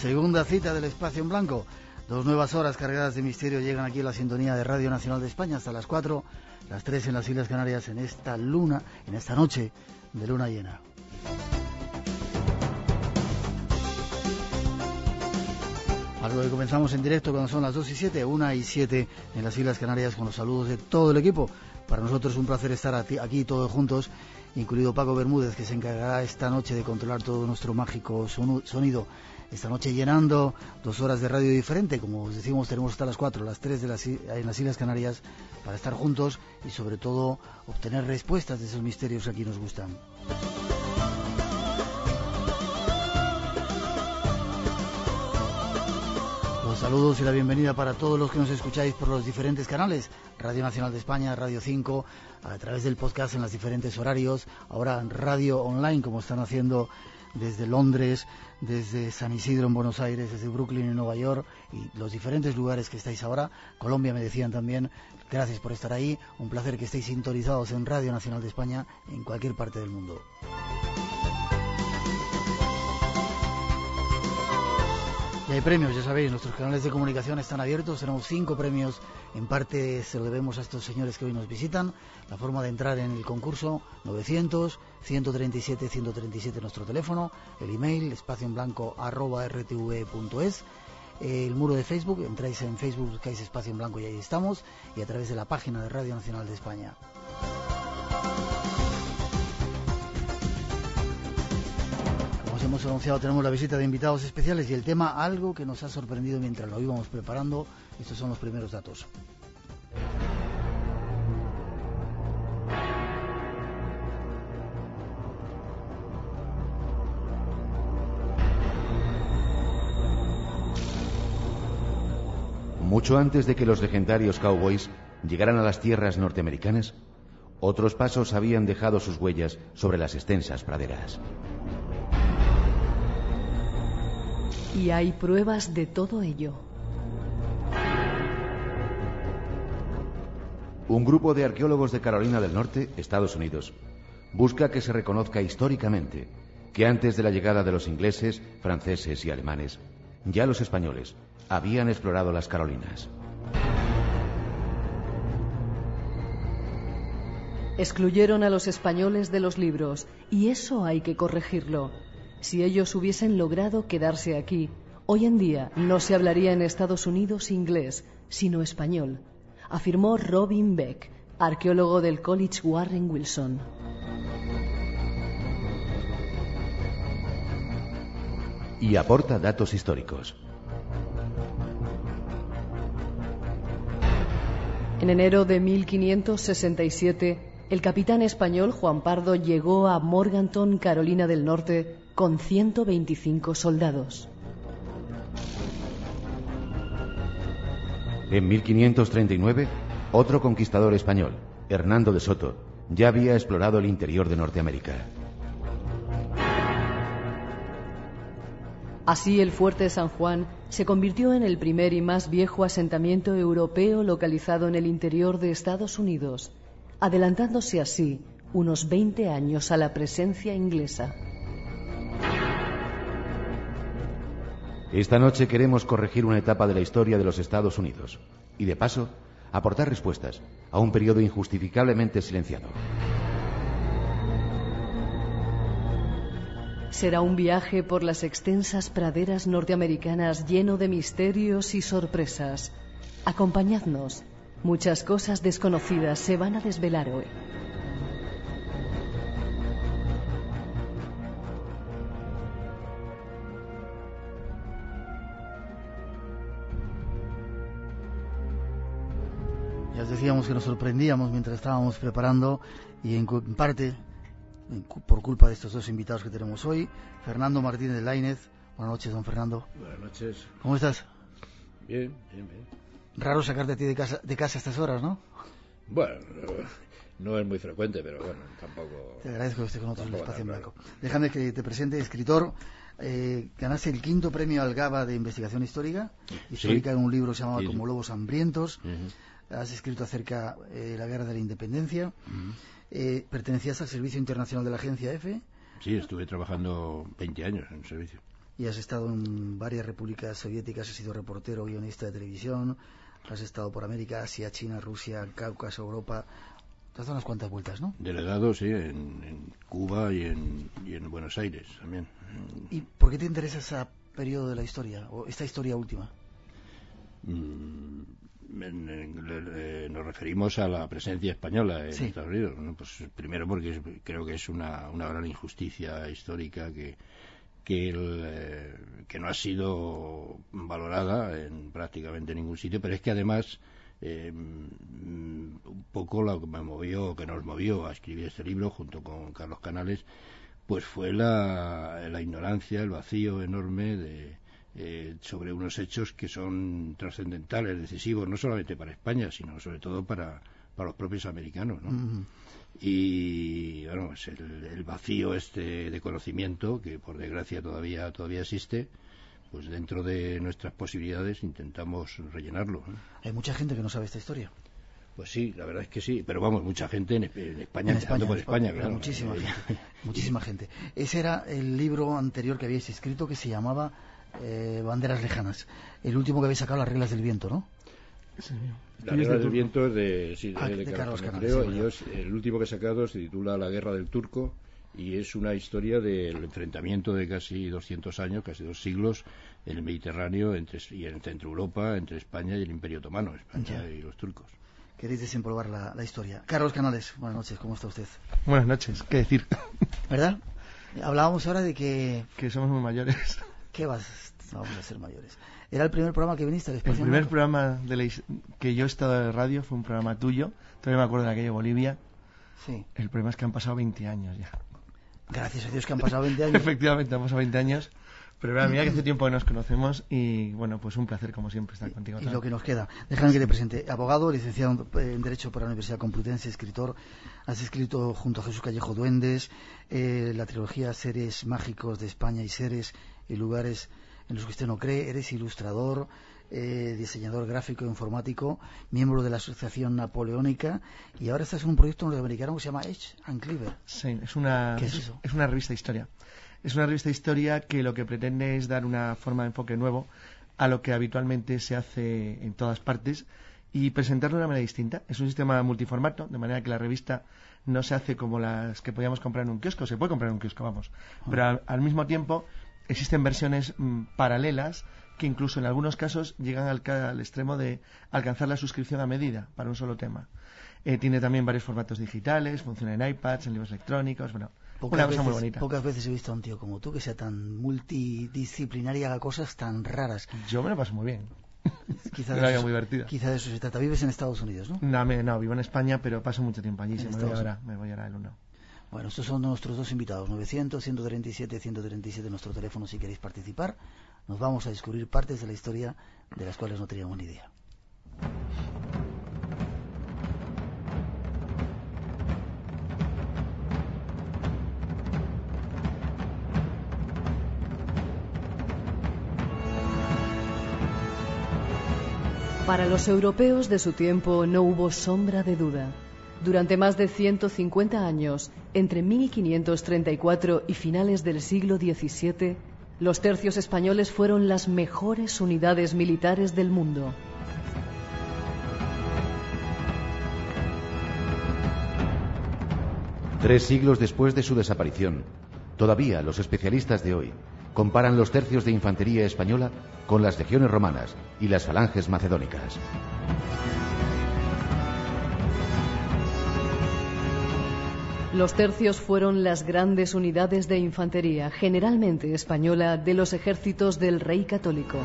Segunda cita del Espacio en Blanco. Dos nuevas horas cargadas de misterio llegan aquí a la sintonía de Radio Nacional de España hasta las 4, las 3 en las Islas Canarias en esta luna, en esta noche de luna llena. Algo que comenzamos en directo cuando son las 2 y 7, 1 y 7 en las Islas Canarias con los saludos de todo el equipo. Para nosotros es un placer estar aquí todos juntos, incluido Paco Bermúdez, que se encargará esta noche de controlar todo nuestro mágico sonido esta noche llenando dos horas de radio diferente, como os decimos, tenemos hasta las 4, las 3 de las, en las Islas Canarias para estar juntos y sobre todo obtener respuestas de esos misterios que aquí nos gustan. Los saludos y la bienvenida para todos los que nos escucháis por los diferentes canales, Radio Nacional de España, Radio 5, a través del podcast en los diferentes horarios, ahora radio online como están haciendo desde Londres, desde San Isidro en Buenos Aires, desde Brooklyn en Nueva York y los diferentes lugares que estáis ahora. Colombia me decían también, gracias por estar ahí, un placer que estéis sintonizados en Radio Nacional de España en cualquier parte del mundo. Y hay premios, ya sabéis, nuestros canales de comunicación están abiertos, tenemos cinco premios, en parte se lo debemos a esestos señores que hoy nos visitan. La forma de entrar en el concurso, 900 137 137 nuestro teléfono, el email, espacio en blanco arroba el muro de Facebook, entráis en Facebook, buscáis espacio en blanco y ahí estamos, y a través de la página de Radio Nacional de España. Hemos anunciado tenemos la visita de invitados especiales y el tema algo que nos ha sorprendido mientras lo íbamos preparando. Estos son los primeros datos. Mucho antes de que los legendarios cowboys llegaran a las tierras norteamericanas, otros pasos habían dejado sus huellas sobre las extensas praderas. Y hay pruebas de todo ello. Un grupo de arqueólogos de Carolina del Norte, Estados Unidos, busca que se reconozca históricamente que antes de la llegada de los ingleses, franceses y alemanes, ya los españoles habían explorado las Carolinas. Excluyeron a los españoles de los libros y eso hay que corregirlo. Si ellos hubiesen logrado quedarse aquí, hoy en día no se hablaría en Estados Unidos inglés, sino español, afirmó Robin Beck, arqueólogo del College Warren Wilson. Y aporta datos históricos. En enero de 1567, el capitán español Juan Pardo llegó a Morganton, Carolina del Norte, con 125 soldados. En 1539, otro conquistador español, Hernando de Soto, ya había explorado el interior de Norteamérica. Así el fuerte San Juan se convirtió en el primer y más viejo asentamiento europeo localizado en el interior de Estados Unidos, adelantándose así unos 20 años a la presencia inglesa. Esta noche queremos corregir una etapa de la historia de los Estados Unidos y, de paso, aportar respuestas a un periodo injustificablemente silenciado. Será un viaje por las extensas praderas norteamericanas lleno de misterios y sorpresas. Acompañadnos. Muchas cosas desconocidas se van a desvelar hoy. Os decíamos que nos sorprendíamos mientras estábamos preparando y en, parte por culpa de estos dos invitados que tenemos hoy, Fernando Martínez de Lainez. Buenas noches, don Fernando. Buenas noches. ¿Cómo estás? Bien, bien, bien. Raro sacarte a ti de casa, de casa a estas horas, ¿no? Bueno, no, es muy frecuente, pero bueno, tampoco. Te agradezco que estés con nosotros en el espacio en blanco. Déjame que te presente, escritor. Eh, ganaste el quinto premio Algaba de investigación histórica, histórica en un libro llamaba Sí, sí. Como Lobos Hambrientos. Ujú. Has escrito acerca eh, la guerra de la independencia. Eh, pertenecías al Servicio Internacional de la Agencia EFE Sí, estuve trabajando 20 años en servicio. y has estado en varias repúblicas soviéticas. Has sido reportero, guionista de televisión. Has estado por América, Asia, China, Rusia, Cáucaso, Europa. Te has dado unas cuantas vueltas, ¿no? Delegado, sí, en, en Cuba y en, y en Buenos Aires también. ¿Y por qué te interesa ese periodo de la historia, o esta historia última? Mm, en- en- le- le- nos referimos a la presencia española en Sí. Estados Unidos. ¿no? Pues primero porque es- creo que es una, una gran injusticia histórica que que, el, eh, que no ha sido valorada en prácticamente ningún sitio, pero es que además eh, un poco lo que me movió, que nos movió a escribir este libro junto con Carlos Canales, pues fue la, la ignorancia, el vacío enorme de, eh, sobre unos hechos que son trascendentales, decisivos, no solamente para España, sino sobre todo para, para los propios americanos. ¿no? Y bueno pues el, el vacío este de conocimiento que por desgracia todavía todavía existe pues dentro de nuestras posibilidades intentamos rellenarlo ¿no? Hay mucha gente que no sabe esta historia. pues sí la verdad es que sí pero vamos mucha gente en, en España En empezando por España, claro Muchísima Eh, gente. Muchísima gente. Ese era el libro anterior que habíais escrito que se llamaba eh, Banderas Lejanas. El último que habéis sacado, Las Reglas del Viento, ¿no? La guerra del viento es de, sí, de- Ah, de de Carlos Carlos Canales, sí, y es- el último que he sacado se titula La guerra del turco y es una historia del enfrentamiento de casi 200 años, casi dos siglos, en el Mediterráneo entre, y entre, entre Europa, entre España y el Imperio Otomano, España Ya. y los turcos. Queréis desempolvar la, la historia. Carlos Canales, buenas noches, ¿cómo está usted? Buenas noches, ¿qué decir? ¿Verdad? Hablábamos ahora de que... que somos muy mayores. ¿Qué vas? Vamos a ser mayores. Era el primer programa que viniste al El primer Blanco? programa de la que yo he estado de radio fue un programa tuyo. Todavía me acuerdo de aquello de Bolivia. Sí. El problema es que han pasado 20 años ya. Gracias a Dios que han pasado 20 años. Efectivamente, han pasado 20 años. Pero verdad, mira que hace tiempo que nos conocemos y bueno, pues un placer como siempre estar contigo. Y otra lo que nos queda. Déjame que te presente. Abogado, licenciado en Derecho por la Universidad Complutense, escritor. Has escrito junto a Jesús Callejo Duendes eh, la trilogía Seres Mágicos de España y Seres y Lugares en los que usted no cree. Eres ilustrador, eh, diseñador gráfico e informático, miembro de la Asociación Napoleónica y ahora estás en un proyecto norteamericano que se llama Edge and Cleaver. Sí, es una, ¿Qué es eso? es una revista de historia. Es una revista de historia que lo que pretende es dar una forma de enfoque nuevo a lo que habitualmente se hace en todas partes y presentarlo de una manera distinta. Es un sistema multiformato, de manera que la revista no se hace como las que podíamos comprar en un kiosco, se puede comprar en un kiosco, vamos. Pero al, al mismo tiempo existen versiones mm, paralelas que incluso en algunos casos llegan al, al extremo de alcanzar la suscripción a medida para un solo tema. Eh, tiene también varios formatos digitales, funciona en iPads, en libros electrónicos, bueno, una cosa muy veces, bonita. pocas veces he visto a un tío como tú que sea tan multidisciplinario y haga cosas tan raras. Yo me lo paso muy bien. Quizá de, eso, muy divertida. quizá de eso se trata. Vives en Estados Unidos, ¿no? No, me- no, vivo en España, pero paso mucho tiempo allí. Me voy ahora, me voy ahora el 1. Bueno, estos son nuestros dos invitados, 900, 137, 137, nuestro teléfono si queréis participar. Nos vamos a descubrir partes de la historia de las cuales no teníamos ni idea. Para los europeos de su tiempo no hubo sombra de duda. Durante más de 150 años, entre 1534 y finales del siglo XVII, Los tercios españoles fueron las mejores unidades militares del mundo. Tres siglos después de su desaparición, todavía los especialistas de hoy comparan los tercios de infantería española con las legiones romanas y las falanges macedónicas. Los tercios fueron las grandes unidades de infantería, generalmente española, de los ejércitos del rey católico.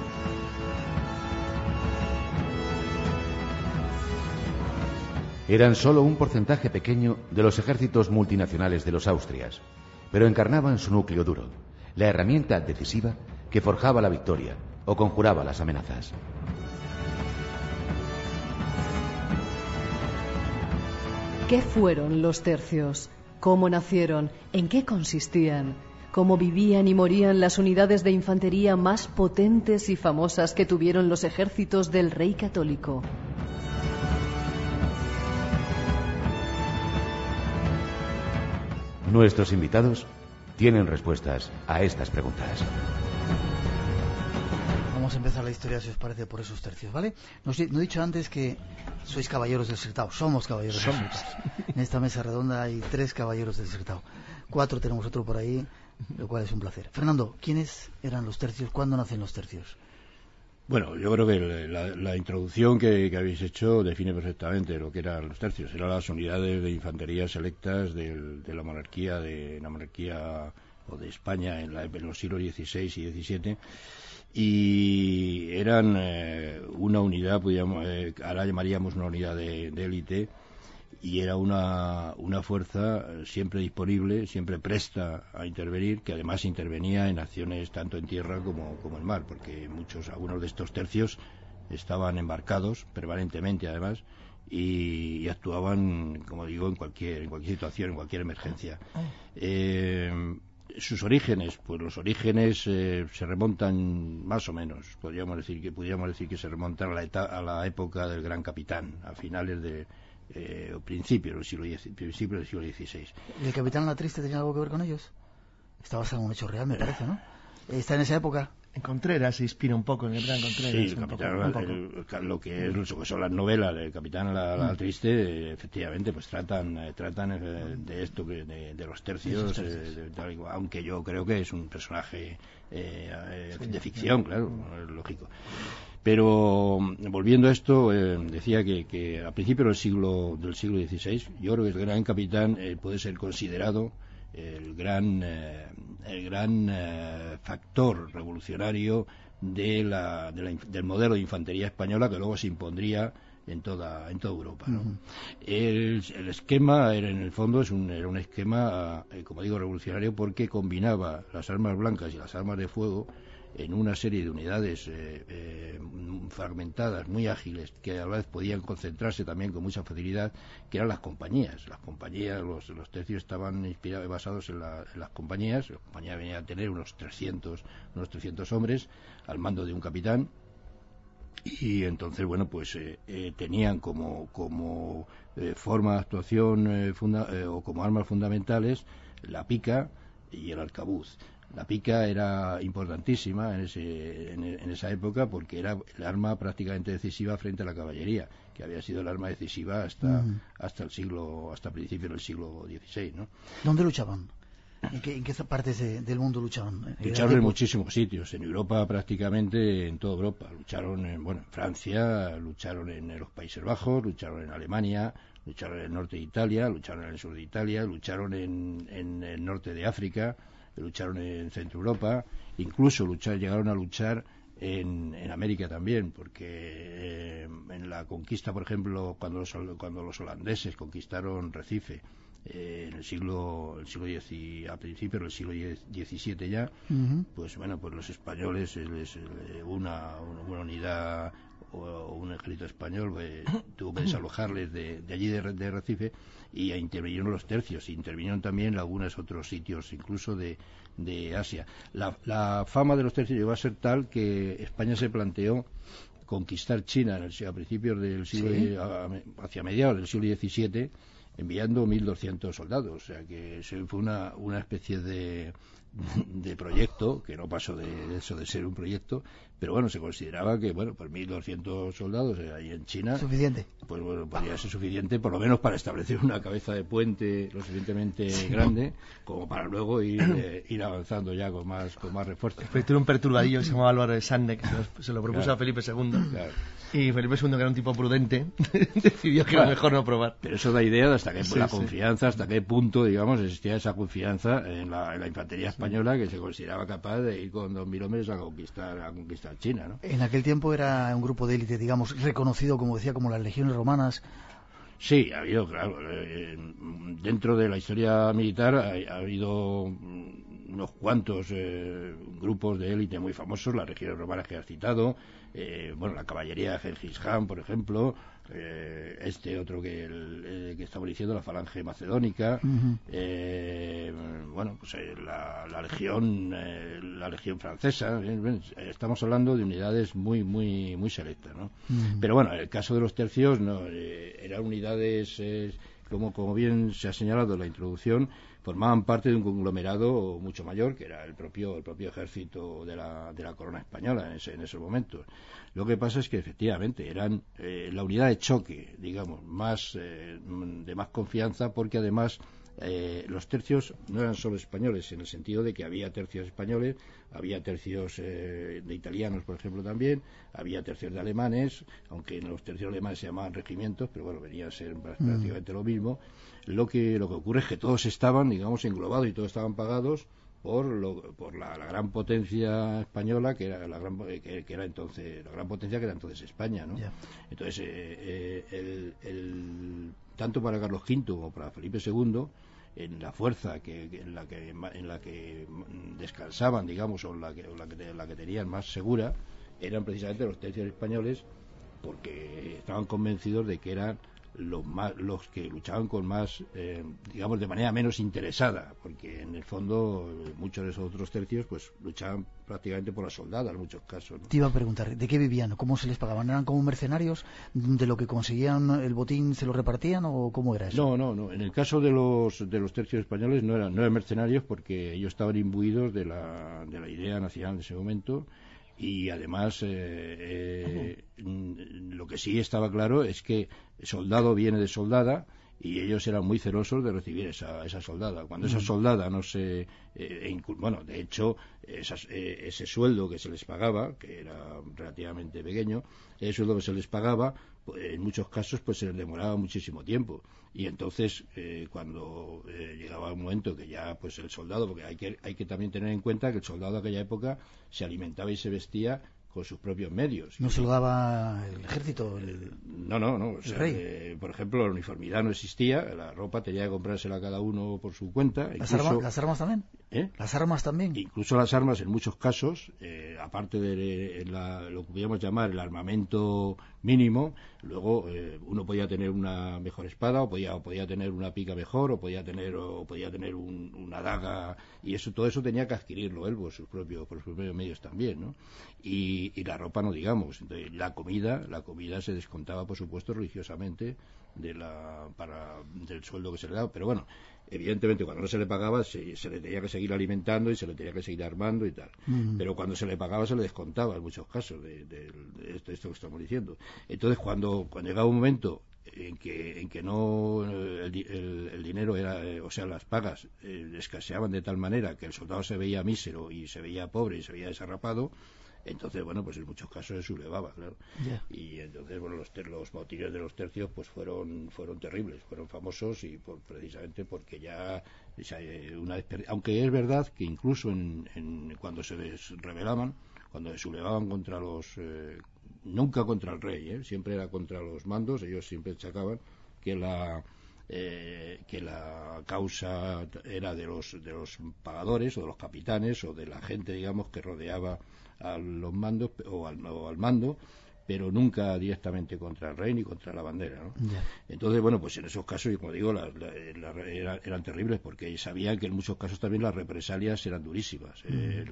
Eran solo un porcentaje pequeño de los ejércitos multinacionales de los Austrias, pero encarnaban su núcleo duro, la herramienta decisiva que forjaba la victoria o conjuraba las amenazas. ¿Qué fueron los tercios? ¿Cómo nacieron? ¿En qué consistían? ¿Cómo vivían y morían las unidades de infantería más potentes y famosas que tuvieron los ejércitos del rey católico? Nuestros invitados tienen respuestas a estas preguntas. Vamos a empezar la historia, si os parece, por esos tercios, ¿vale? No, he dicho antes que sois caballeros del Sertao, somos caballeros del Sertao. En esta mesa redonda hay tres caballeros del Sertao. Cuatro tenemos otro por ahí, lo cual es un placer. Fernando, ¿quiénes eran los tercios? ¿Cuándo nacen los tercios? Bueno, yo creo que la, introducción que, habéis hecho define perfectamente lo que eran los tercios. Eran las unidades de infantería selectas de la monarquía, de la monarquía o de España en, los siglos XVI y XVII y eran eh, una unidad, eh, ahora llamaríamos una unidad de élite, y era una, una fuerza siempre disponible, siempre presta a intervenir, que además intervenía en acciones tanto en tierra como, como en mar, porque muchos, algunos de estos tercios estaban embarcados permanentemente además y, actuaban, como digo, en cualquier, en cualquier situación, en cualquier emergencia. Eh, sus orígenes, pues los orígenes eh, se remontan más o menos, podríamos decir que podríamos decir que se remontan a la, a la época del gran capitán, a finales de eh, principio del siglo, principio del siglo XVI. ¿El capitán La Triste tenía algo que ver con ellos? Está basado en un hecho real, me parece, ¿no? ¿Está en esa época? Contreras se inspira un poco en el gran Contreras. Sí, el capitán, lo que es, son las novelas del capitán La, mm. Triste, efectivamente, pues tratan eh, tratan eh, de esto, de, de los tercios, eh, aunque yo creo que es un personaje de ficción, claro, es lógico. Pero volviendo a esto, eh, decía que, que, a principios del siglo, del siglo XVI, yo creo que el gran capitán eh, puede ser considerado el gran, eh, el gran factor revolucionario de la, del modelo de infantería española que luego se impondría en toda, en toda Europa. el, el, esquema era, en el fondo es un, era un esquema, como digo, revolucionario porque combinaba las armas blancas y las armas de fuego en una serie de unidades eh, eh, fragmentadas, muy ágiles, que a la vez podían concentrarse también con mucha facilidad, que eran las compañías. Las compañías, los, los tercios estaban inspirados, basados en, las compañías. La compañía venía a tener unos 300, unos 300 hombres al mando de un capitán. Y entonces, bueno, pues eh, tenían como, como forma de actuación o como armas fundamentales la pica y el arcabuz la pica era importantísima en, ese, en, esa época porque era el arma prácticamente decisiva frente a la caballería, que había sido el arma decisiva hasta, hasta el siglo, hasta principios del siglo XVI, ¿no? ¿Dónde luchaban? ¿En qué, partes del mundo luchaban? Lucharon en muchísimos sitios, en Europa prácticamente en toda Europa. Lucharon en, bueno, en Francia, lucharon en los Países Bajos, lucharon en Alemania, lucharon en el norte de Italia, lucharon en el sur de Italia, lucharon en, en el norte de África, lucharon en Centro Europa, incluso luchar, llegaron a luchar en, en América también, porque eh, en la conquista, por ejemplo, cuando los, cuando los holandeses conquistaron Recife, eh, en el siglo, el siglo X, a principios del siglo XVII ya, pues bueno, pues los españoles, les, una, una unidad o un ejército español eh, tuvo que desalojarles de, allí de, Recife y intervinieron los tercios, intervinieron también algunos otros sitios, incluso de, de Asia. La, fama de los tercios llegó a ser tal que España se planteó conquistar China en el, a principios del siglo, hacia mediados del siglo XVII enviando 1.200 soldados. O sea que fue una, una especie de, de proyecto, que no pasó de eso de ser un proyecto, pero bueno, se consideraba que, bueno, por 1.200 soldados eh, ahí en China... Suficiente. Pues bueno, podría ser suficiente, por lo menos para establecer una cabeza de puente lo suficientemente grande, como para luego ir, eh, ir avanzando ya con más, con más refuerzos. Pero un perturbadillo que se llamaba Álvaro de Sande, que se, lo propuso a Felipe II. Y Felipe II, que era un tipo prudente, decidió que era mejor no probar. Pero eso da idea de hasta qué la confianza, hasta qué punto, digamos, existía esa confianza en la, en la infantería española que se consideraba capaz de ir con dos mil hombres a conquistar, a conquistar China. ¿no? En aquel tiempo era un grupo de élite, digamos, reconocido, como decía, como las legiones romanas. Sí, ha habido, claro, eh, dentro de la historia militar ha, habido unos cuantos eh, grupos de élite muy famosos, las legiones romanas que has citado, eh, bueno, la caballería de Gengis Khan, por ejemplo, eh, este otro que, el, que estamos diciendo, la falange macedónica, eh, bueno, pues eh, la, legión, la legión francesa, estamos hablando de unidades muy, muy, muy selectas, ¿no? Pero bueno, el caso de los tercios, no, eran unidades, como, como bien se ha señalado en la introducción, formaban parte de un conglomerado mucho mayor que era el propio el propio ejército de la, de la corona española en, ese, en esos momentos. Lo que pasa es que efectivamente eran eh, la unidad de choque digamos más eh, de más confianza porque además eh, los tercios no eran solo españoles en el sentido de que había tercios españoles había tercios de italianos por ejemplo también había tercios de alemanes aunque en los tercios alemanes se llamaban regimientos pero bueno venía a ser mm. prácticamente lo mismo lo que, lo que ocurre es que todos estaban, digamos, englobados y todos estaban pagados por, lo, por la, gran potencia española que era la gran que, era entonces la gran potencia que era entonces España ¿no? entonces eh, eh, el, tanto para Carlos V como para Felipe II en la fuerza que, en la que en la que descansaban digamos o la que, la que la que tenían más segura eran precisamente los tercios españoles porque estaban convencidos de que eran los, más, los que luchaban con más, eh, digamos, de manera menos interesada, porque en el fondo muchos de esos otros tercios pues luchaban prácticamente por la soldada en muchos casos. Te iba a preguntar, ¿de qué vivían? ¿Cómo se les pagaban? ¿Eran como mercenarios? ¿De lo que conseguían el botín se lo repartían o cómo era eso? No, no, no. En el caso de los, de los tercios españoles no eran, no eran mercenarios porque ellos estaban imbuidos de la, de la idea nacional de ese momento y además eh, eh, lo que sí estaba claro es que soldado viene de soldada y ellos eran muy celosos de recibir esa, esa soldada. Cuando esa soldada no se... Eh, bueno, de hecho, ese sueldo que se les pagaba, que era relativamente pequeño, ese sueldo que se les pagaba, en muchos casos pues se les demoraba muchísimo tiempo y entonces eh, cuando eh, llegaba un momento que ya pues el soldado porque hay que hay que también tener en cuenta que el soldado de aquella época se alimentaba y se vestía con sus propios medios. ¿No se lo daba el ejército? El... No, no, no. Eh, por ejemplo, la uniformidad no existía, la ropa tenía que comprársela cada uno por su cuenta. ¿Las, armas, ¿Las, armas, también? ¿Eh? ¿Las armas también? Incluso las armas, en muchos casos, eh, aparte de lo que podríamos llamar el armamento mínimo, luego uno podía tener una mejor espada, o podía, podía tener una pica mejor, o podía tener, o podía tener una daga, y eso todo eso tenía que adquirirlo él por sus propios, por sus propios medios también, ¿no? Y y, la ropa no digamos. Entonces, la comida, la comida se descontaba, por supuesto, religiosamente de la, para, del sueldo que se le daba. Pero bueno, evidentemente cuando no se le pagaba se, le tenía que seguir alimentando y se le tenía que seguir armando y tal. Pero cuando se le pagaba se le descontaba en muchos casos de, esto, que estamos diciendo. Entonces cuando, cuando llegaba un momento en que, en que no el, dinero era, eh, o sea, las pagas eh, escaseaban de tal manera que el soldado se veía mísero y se veía pobre y se veía desarrapado, entonces, bueno, pues en muchos casos se sublevaba, claro. Y entonces, bueno, los, los motines de los tercios pues fueron fueron terribles, fueron famosos y por, precisamente porque ya eh, una aunque es verdad que incluso en, cuando se rebelaban, cuando se sublevaban contra los eh, nunca contra el rey, ¿eh? siempre era contra los mandos, ellos siempre achacaban que la que la causa era de los de los pagadores o de los capitanes o de la gente digamos que rodeaba a los mandos o al, al mando pero nunca directamente contra el rey ni contra la bandera. ¿no? Entonces, bueno, pues en esos casos, y como digo, eran, terribles porque sabían que en muchos casos también las represalias eran durísimas. Eh,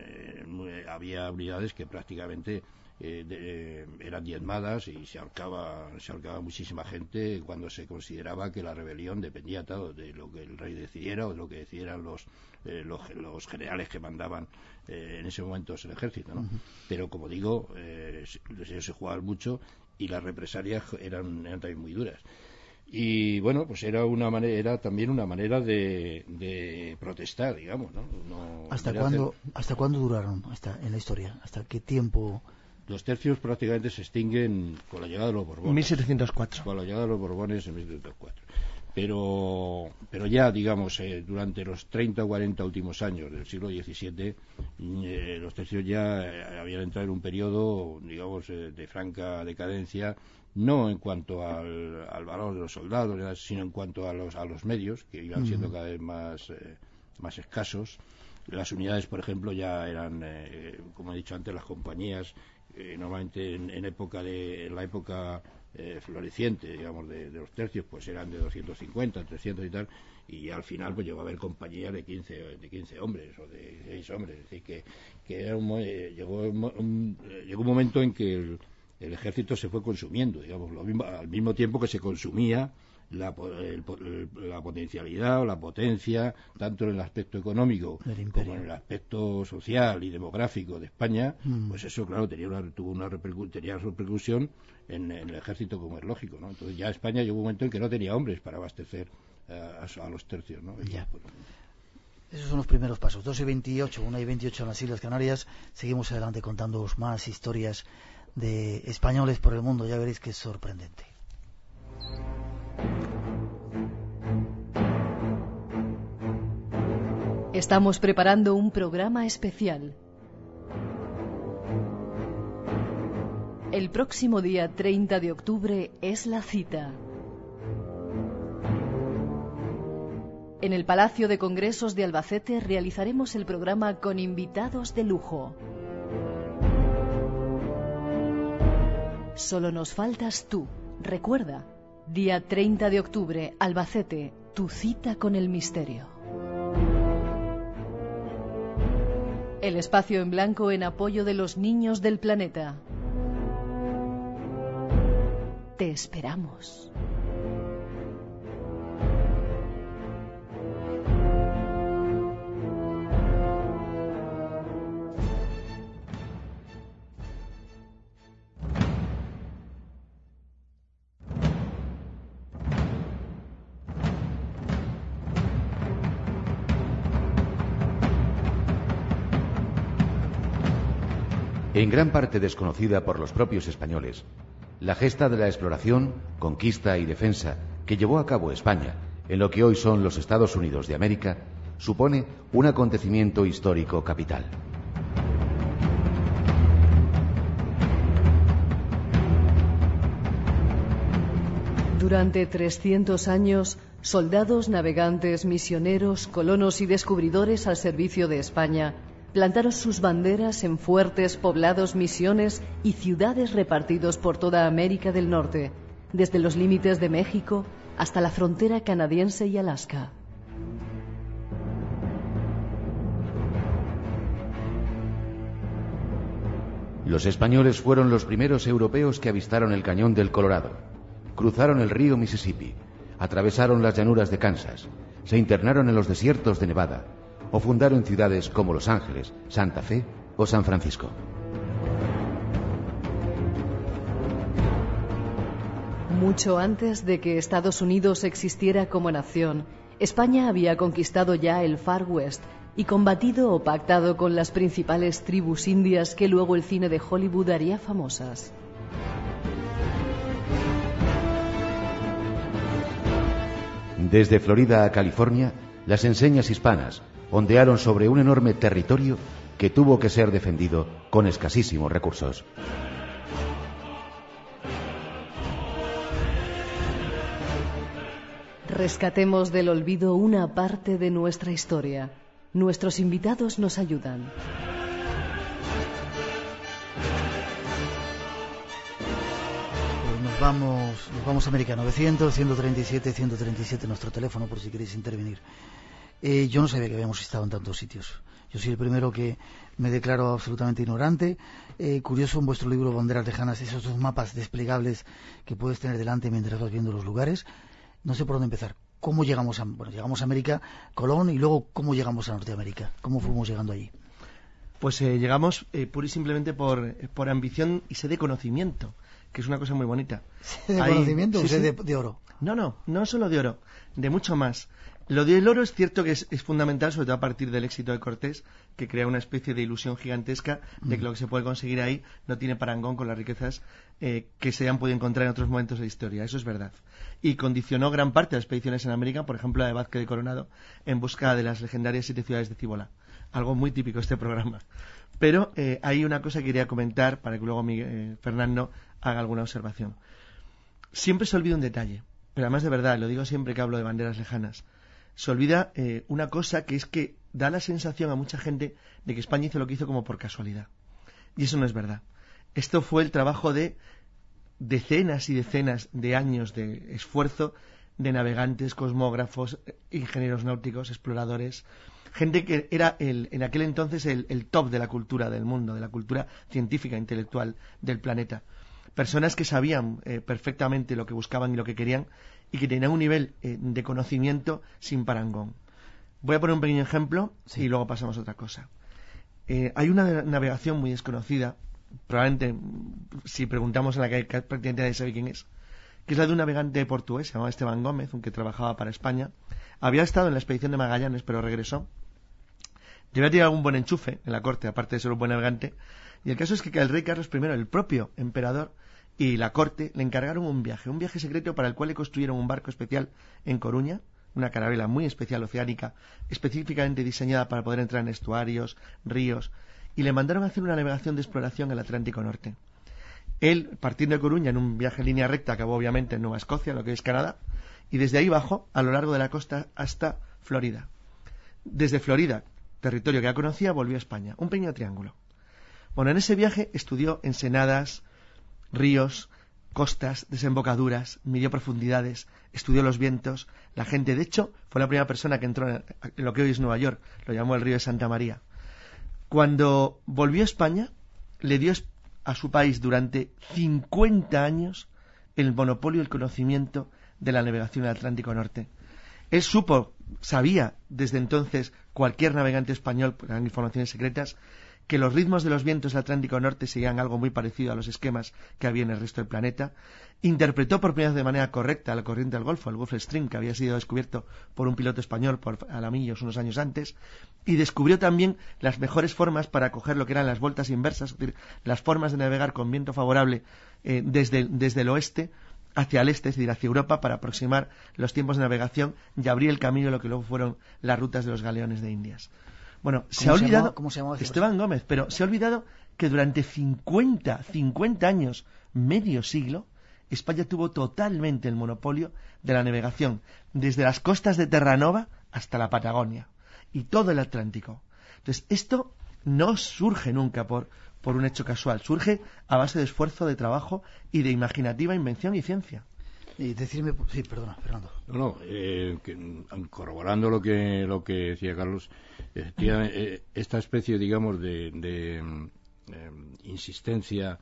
eh, había unidades que prácticamente eh, eran diezmadas y se ahorcaba, se ahorcaba muchísima gente cuando se consideraba que la rebelión dependía todo de lo que el rey decidiera o de lo que decidieran los, los, generales que mandaban en ese momento el ejército. ¿no? Pero como digo, ellos se jugaban mucho y las represalias eran, eran también muy duras y bueno pues era una manera era también una manera de, protestar digamos no, hasta cuándo hasta cuándo duraron hasta en la historia hasta qué tiempo los tercios prácticamente se extinguen con la llegada de los Borbones. 1704 con la llegada de los Borbones en 1704 pero pero ya digamos eh, durante los 30 o 40 últimos años del siglo XVII eh, los tercios ya eh, habían entrado en un periodo digamos de franca decadencia no en cuanto al, valor de los soldados, sino en cuanto a los, a los medios, que iban siendo cada vez más, más escasos. Las unidades, por ejemplo, ya eran, eh, como he dicho antes, las compañías, eh, normalmente en, época de, en la época floreciente, digamos, de, los tercios, pues eran de 250, 300 y tal, y al final pues llegó a haber compañías de 15, de 15 hombres o de 6 hombres. Es que, que era un, llegó, un, llegó un momento en que el, el ejército se fue consumiendo, digamos, al mismo tiempo que se consumía la, la, potencialidad o la potencia, tanto en el aspecto económico como en el aspecto social y demográfico de España, mm. pues eso, claro, tenía una, tuvo una tenía repercusión en, el ejército, como es lógico, ¿no? Entonces ya España llegó un momento en que no tenía hombres para abastecer eh, a, los tercios, ¿no? Pues, esos son los primeros pasos. 2 y 28, 1 y 28 en las Islas Canarias. Seguimos adelante contando más historias de españoles por el mundo. Ya veréis que es sorprendente. Estamos preparando un programa especial. El próximo día 30 de octubre es la cita. En el Palacio de Congresos de Albacete realizaremos el programa con invitados de lujo. Solo nos faltas tú. Recuerda, día 30 de octubre, Albacete, tu cita con el misterio. El espacio en blanco en apoyo de los niños del planeta. Te esperamos. En gran parte desconocida por los propios españoles, la gesta de la exploración, conquista y defensa que llevó a cabo España en lo que hoy son los Estados Unidos de América supone un acontecimiento histórico capital. Durante 300 años, soldados, navegantes, misioneros, colonos y descubridores al servicio de España plantaron sus banderas en fuertes, poblados, misiones y ciudades repartidos por toda América del Norte, desde los límites de México hasta la frontera canadiense y Alaska. Los españoles fueron los primeros europeos que avistaron el cañón del Colorado, cruzaron el río Mississippi, atravesaron las llanuras de Kansas, se internaron en los desiertos de Nevada, o fundaron ciudades como Los Ángeles, Santa Fe o San Francisco. Mucho antes de que Estados Unidos existiera como nación, España había conquistado ya el Far West y combatido o pactado con las principales tribus indias que luego el cine de Hollywood haría famosas. Desde Florida a California, las enseñas hispanas, ondearon sobre un enorme territorio que tuvo que ser defendido con escasísimos recursos. Rescatemos del olvido una parte de nuestra historia. Nuestros invitados nos ayudan. Pues nos vamos, nos vamos a América 900 137 137 nuestro teléfono por si queréis intervenir. Eh, yo no sabía que habíamos estado en tantos sitios. Yo soy el primero que me declaro absolutamente ignorante. Eh, curioso en vuestro libro Banderas Lejanas, esos dos mapas desplegables que puedes tener delante mientras vas viendo los lugares. No sé por dónde empezar. ¿Cómo llegamos a, bueno, llegamos a América, Colón, y luego cómo llegamos a Norteamérica? ¿Cómo fuimos llegando allí? Pues eh, llegamos eh, pura y simplemente por, por ambición y sed de conocimiento, que es una cosa muy bonita. ¿Sed de Ahí- conocimiento sí, o sed sí. de, de oro? No, no, no solo de oro, de mucho más. Lo del oro es cierto que es, es fundamental, sobre todo a partir del éxito de Cortés, que crea una especie de ilusión gigantesca de que lo que se puede conseguir ahí no tiene parangón con las riquezas eh, que se han podido encontrar en otros momentos de la historia. Eso es verdad. Y condicionó gran parte de las expediciones en América, por ejemplo la de Vázquez de Coronado, en busca de las legendarias siete ciudades de Cibola. Algo muy típico de este programa. Pero eh, hay una cosa que quería comentar para que luego Miguel- eh, Fernando haga alguna observación siempre se olvida un detalle, pero además de verdad, lo digo siempre que hablo de banderas lejanas, se olvida eh, una cosa que es que da la sensación a mucha gente de que España hizo lo que hizo como por casualidad. Y eso no es verdad. Esto fue el trabajo de decenas y decenas de años de esfuerzo de navegantes, cosmógrafos, eh, ingenieros náuticos, exploradores, gente que era el- en aquel entonces el, el top de la cultura del mundo, de la cultura científica, intelectual del planeta. Personas que sabían eh, perfectamente lo que buscaban y lo que querían y que tenían un nivel eh, de conocimiento sin parangón. Voy a poner un pequeño ejemplo y luego pasamos a otra cosa. Eh, hay una navegación muy desconocida, probablemente mm, si preguntamos en la calle prácticamente nadie sabe quién es, que es la de un navegante portugués, se llamaba Esteban Gómez, un que trabajaba para España. Había estado en la expedición de Magallanes, pero regresó. Debía tener algún buen enchufe en la corte, aparte de ser un buen navegante. Y el caso es que el rey Carlos I, el propio emperador, y la corte le encargaron un viaje, un viaje secreto para el cual le construyeron un barco especial en Coruña, una carabela muy especial oceánica, específicamente diseñada para poder entrar en estuarios, ríos, y le mandaron a hacer una navegación de exploración al Atlántico Norte. Él, partiendo de Coruña en un viaje en línea recta, acabó obviamente en Nueva Escocia, lo que es Canadá, y desde ahí bajó a lo largo de la costa hasta Florida. Desde Florida, territorio que ya conocía, volvió a España, un pequeño triángulo. Bueno, en ese viaje estudió ensenadas, ríos, costas, desembocaduras, midió profundidades, estudió los vientos, la gente. De hecho, fue la primera persona que entró en lo que hoy es Nueva York, lo llamó el río de Santa María. Cuando volvió a España, le dio a su país durante 50 años el monopolio y el conocimiento de la navegación en el Atlántico Norte. Él supo, sabía desde entonces cualquier navegante español, porque eran informaciones secretas, que los ritmos de los vientos del Atlántico Norte seguían algo muy parecido a los esquemas que había en el resto del planeta. Interpretó por primera vez de manera correcta la corriente del Golfo, el Gulf Stream, que había sido descubierto por un piloto español por Alamillos unos años antes, y descubrió también las mejores formas para coger lo que eran las vueltas inversas, es decir, las formas de navegar con viento favorable eh, desde, desde el oeste hacia el este, es decir, hacia Europa, para aproximar los tiempos de navegación y abrir el camino a lo que luego fueron las rutas de los galeones de Indias. Bueno, se ha ¿Cómo se olvidado. cómo se este Esteban Gómez, pero se ha olvidado que durante 50, 50 años, medio siglo, España tuvo totalmente el monopolio de la navegación, desde las costas de Terranova hasta la Patagonia y todo el Atlántico. Entonces, esto no surge nunca por, por un hecho casual, surge a base de esfuerzo, de trabajo y de imaginativa invención y ciencia. Y decirme, sí, perdona, Fernando. No, no, eh, que, mm, corroborando lo que lo que decía Carlos, eh, esta especie, digamos, de, de, mm, eh, insistencia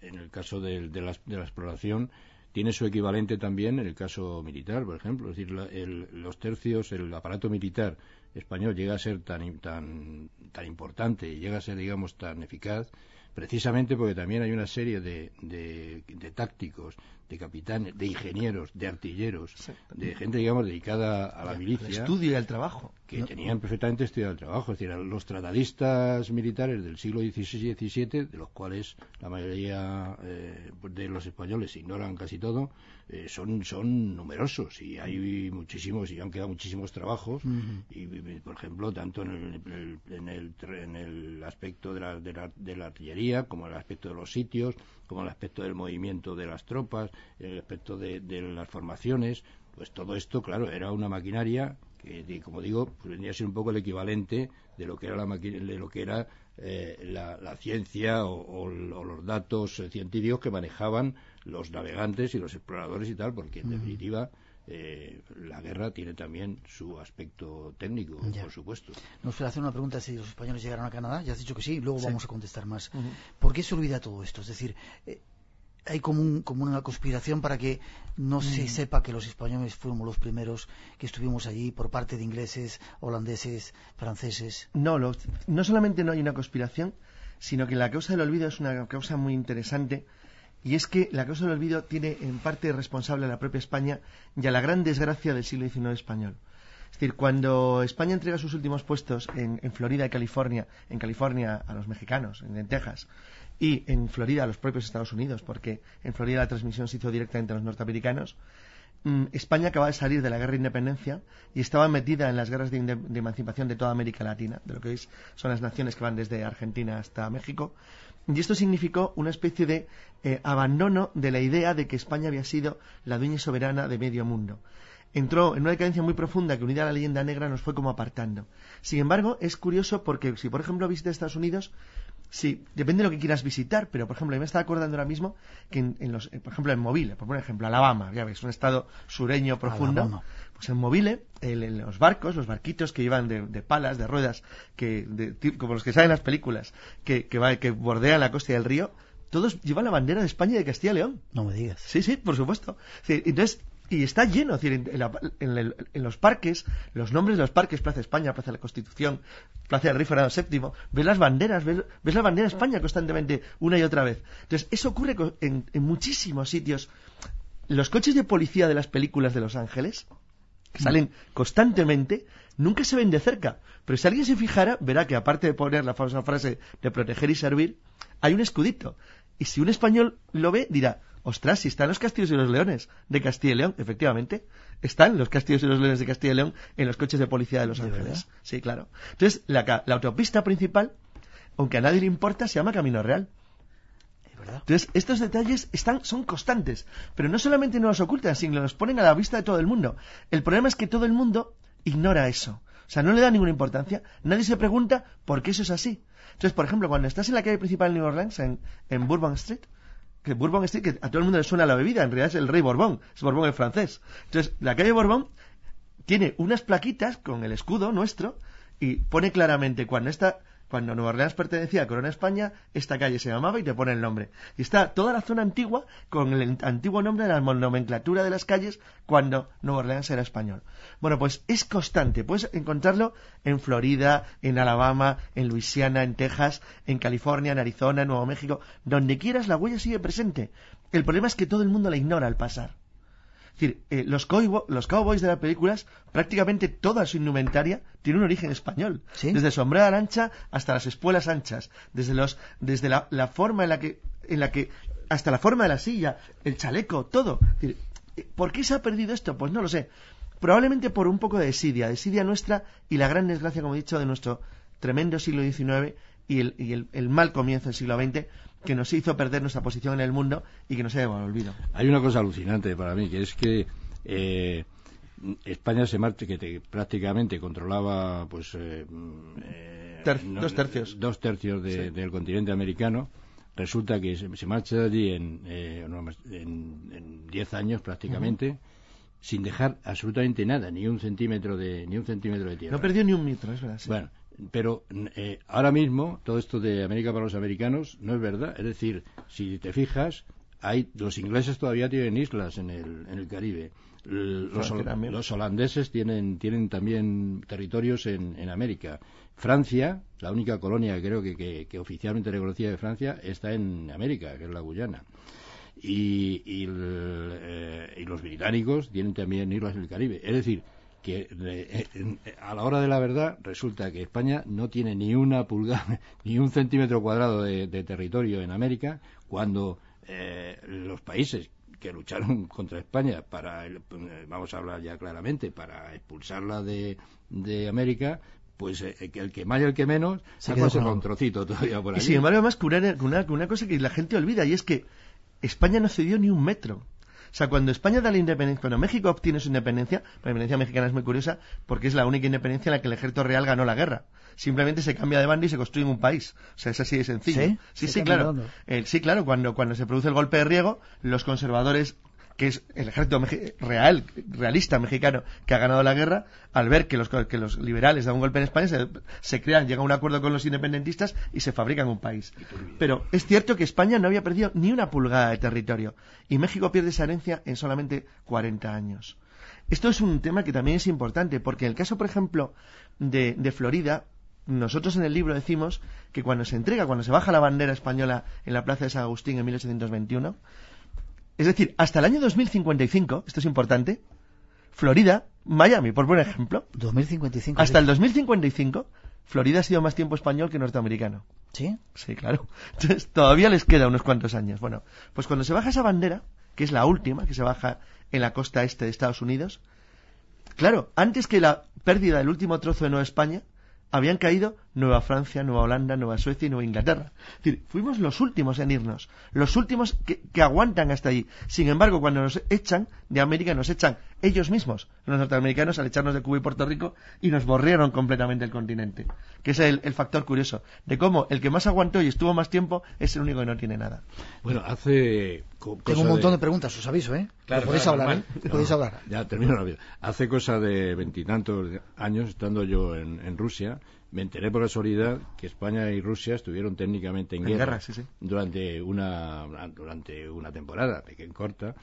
en el caso del- de, la, de la exploración tiene su equivalente también en el caso militar, por ejemplo. Es decir, la- el- los tercios, el aparato militar español llega a ser tan, tan, tan importante y llega a ser, digamos, tan eficaz precisamente porque también hay una serie de, de, de tácticos, de capitanes, de ingenieros, de artilleros, de gente, digamos, dedicada a la El milicia estudio y el trabajo. que tenían perfectamente estudiado el trabajo. Es decir, los tratadistas militares del siglo XVI y XVII, de los cuales la mayoría eh, de los españoles ignoran casi todo, eh, son, son numerosos y hay muchísimos, y han quedado muchísimos trabajos. y, y, por ejemplo, tanto en el, en el, el, en el aspecto de la, de, la, de la artillería, como en el aspecto de los sitios, como el aspecto del movimiento de las tropas, el aspecto de, de las formaciones, pues todo esto, claro, era una maquinaria que, como digo, pues vendría a ser un poco el equivalente de lo que era la de lo que era eh, la, la ciencia o, o los datos eh, científicos que manejaban los navegantes y los exploradores y tal, porque en definitiva eh, la guerra tiene también su aspecto técnico, por supuesto. Nos puede hacer una pregunta si los españoles llegaron a Canadá. Ya has dicho que sí, luego vamos a contestar más. ¿Por qué se olvida todo esto? Es decir, eh, hay como, como una conspiración para que no se mm. sepa que los españoles fuimos los primeros que estuvimos allí por parte de ingleses, holandeses, franceses. No, no solamente no hay una conspiración, sino que la causa del olvido es una causa muy interesante y es que la causa del olvido tiene en parte responsable a la propia España y a la gran desgracia del siglo XIX español. Es decir, cuando España entrega sus últimos puestos en, Florida y California, en California a los mexicanos, en Texas, y en Florida a los propios Estados Unidos, porque en Florida la transmisión se hizo directamente a los norteamericanos, mm, España acababa de salir de la guerra de independencia y estaba metida en las guerras de, emancipación de toda América Latina, de lo que son las naciones que van desde Argentina hasta México. Y esto significó una especie de eh, abandono de la idea de que España había sido la dueña soberana de medio mundo entró en una decadencia muy profunda que unida a la leyenda negra nos fue como apartando. Sin embargo, es curioso porque si por ejemplo visitas Estados Unidos, Sí, depende de lo que quieras visitar, pero por ejemplo, yo me estaba acordando ahora mismo que en, los, por ejemplo, en Mobile, por ejemplo, Alabama, ya ves, un estado sureño profundo, pues en Mobile, en los barcos, los barquitos que llevan de, palas, de ruedas, que, como los que salen en las películas, que, que, que bordean la costa del río, todos llevan la bandera de España y de Castilla y León. No me digas. Sí, sí, por supuesto. entonces, y está lleno, es decir, en, los parques, los nombres de los parques, Plaza España, Plaza de la Constitución, Plaza del Rey Fernando VII, ves las banderas, ves, la bandera de España constantemente, una y otra vez. Entonces, eso ocurre en, muchísimos sitios. Los coches de policía de las películas de Los Ángeles, que salen constantemente, nunca se ven de cerca. Pero si alguien se fijara, verá que aparte de poner la famosa frase de proteger y servir, hay un escudito. Y si un español lo ve, dirá, ostras, si están los castillos y los leones de Castilla y León, efectivamente, están los castillos y los leones de Castilla y León en los coches de policía de Los Ángeles. Sí, claro. Entonces, la, autopista principal, aunque a nadie le importa, se llama Camino Real. Entonces, estos detalles están, son constantes, pero no solamente no los ocultan, sino los ponen a la vista de todo el mundo. El problema es que todo el mundo ignora eso. O sea, no le da ninguna importancia. Nadie se pregunta por qué eso es así. Entonces, por ejemplo, cuando estás en la calle principal de New Orleans, en, en Bourbon Street, que Bourbon Street, que a todo el mundo le suena la bebida, en realidad es el rey Borbón, es Borbón el francés. Entonces, la calle Borbón tiene unas plaquitas con el escudo nuestro y pone claramente cuando está cuando Nueva Orleans pertenecía a Corona España, esta calle se llamaba y te pone el nombre. Y está toda la zona antigua con el antiguo nombre de la nomenclatura de las calles cuando Nueva Orleans era español. Bueno, pues es constante. Puedes encontrarlo en Florida, en Alabama, en Luisiana, en Texas, en California, en Arizona, en Nuevo México. Donde quieras la huella sigue presente. El problema es que todo el mundo la ignora al pasar. Es decir, eh, los, cowboys de las películas, prácticamente toda su indumentaria tiene un origen español. Desde el sombrero ancha hasta las espuelas anchas. Desde, los, desde la, forma en la, que, en la que. hasta la forma de la silla, el chaleco, todo. Eh, ¿Por qué se ha perdido esto? Pues no lo sé. Probablemente por un poco de desidia, desidia nuestra y la gran desgracia, como he dicho, de nuestro tremendo siglo XIX y el mal comienzo del siglo XX, que nos hizo perder nuestra posición en el mundo y que nos ha llevado al olvido. Hay una cosa alucinante para mí, que es que eh, España se marcha, que prácticamente controlaba pues eh, eh, dos tercios, dos tercios del continente americano. Resulta que se, marcha de allí en, en, diez años prácticamente. sin dejar absolutamente nada, ni un centímetro de ni un centímetro de tierra. No perdió ni un metro, es verdad. Bueno, pero eh, ahora mismo todo esto de América para los americanos no es verdad. Es decir, si te fijas, hay los ingleses todavía tienen islas en el, en el Caribe. Los, los, holandeses tienen, tienen también territorios en, en, América. Francia, la única colonia creo que, que, oficialmente reconocida de Francia, está en América, que es la Guyana. Y, y, eh, y los británicos tienen también islas en el Caribe. Es decir, que eh, eh, a la hora de la verdad resulta que España no tiene ni una pulgada, ni un centímetro cuadrado de, territorio en América, cuando eh, los países que lucharon contra España para, vamos a hablar ya claramente, para expulsarla de, de América, pues que el que más y el que menos se ha un trocito todavía por ahí. Y sin embargo, además, una, una cosa que la gente olvida, y es que España no cedió ni un metro. O sea, cuando España da la independencia, cuando México obtiene su independencia, la independencia mexicana es muy curiosa porque es la única independencia en la que el ejército real ganó la guerra. Simplemente se cambia de banda y se construye un país. O sea, es así de sencillo. Sí, sí, claro. Eh, sí, claro, cuando, cuando se produce el golpe de riego, los conservadores que es el ejército real, realista mexicano que ha ganado la guerra, al ver que los, que los liberales dan un golpe en España, se, crean, llega a un acuerdo con los independentistas y se fabrican un país. Pero es cierto que España no había perdido ni una pulgada de territorio y México pierde esa herencia en solamente 40 años. Esto es un tema que también es importante, porque en el caso, por ejemplo, de, de Florida, nosotros en el libro decimos que cuando se entrega, cuando se baja la bandera española en la Plaza de San Agustín en 1821, es decir, hasta el año 2055, esto es importante, Florida, Miami, por buen ejemplo. 2055. Hasta el 2055, Florida ha sido más tiempo español que norteamericano. ¿Sí? Sí, claro. Entonces, todavía les queda unos cuantos años. Bueno, pues cuando se baja esa bandera, que es la última que se baja en la costa este de Estados Unidos, claro, antes que la pérdida del último trozo de Nueva España, habían caído Nueva Francia, Nueva Holanda, Nueva Suecia y Nueva Inglaterra. Es decir, fuimos los últimos en irnos, los últimos que, aguantan hasta allí. Sin embargo, cuando nos echan de América, nos echan ellos mismos, los norteamericanos, al echarnos de Cuba y Puerto Rico, y nos borrieron completamente el continente. Que es el, factor curioso, de cómo el que más aguantó y estuvo más tiempo es el único que no tiene nada. Bueno, hace... Tengo un montón de... preguntas, os aviso, ¿eh? Claro, podéis hablar, ¿eh? podéis hablar. Ya, termino la vida. Hace cosa de veintitantos años, estando yo en Rusia, me enteré por casualidad que España y Rusia estuvieron técnicamente en, guerra, durante una durante una temporada pequeña corta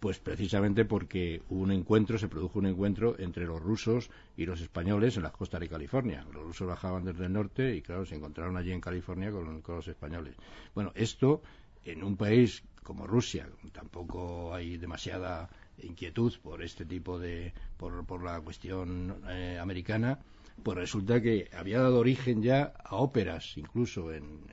pues precisamente porque hubo un encuentro, se produjo un encuentro entre los rusos y los españoles en las costas de California. Los rusos bajaban desde el norte y, claro, se encontraron allí en California con, los españoles. Bueno, esto en un país como Rusia, tampoco hay demasiada inquietud por este tipo de, por, por la cuestión eh, americana, pues resulta que había dado origen ya a óperas, incluso en,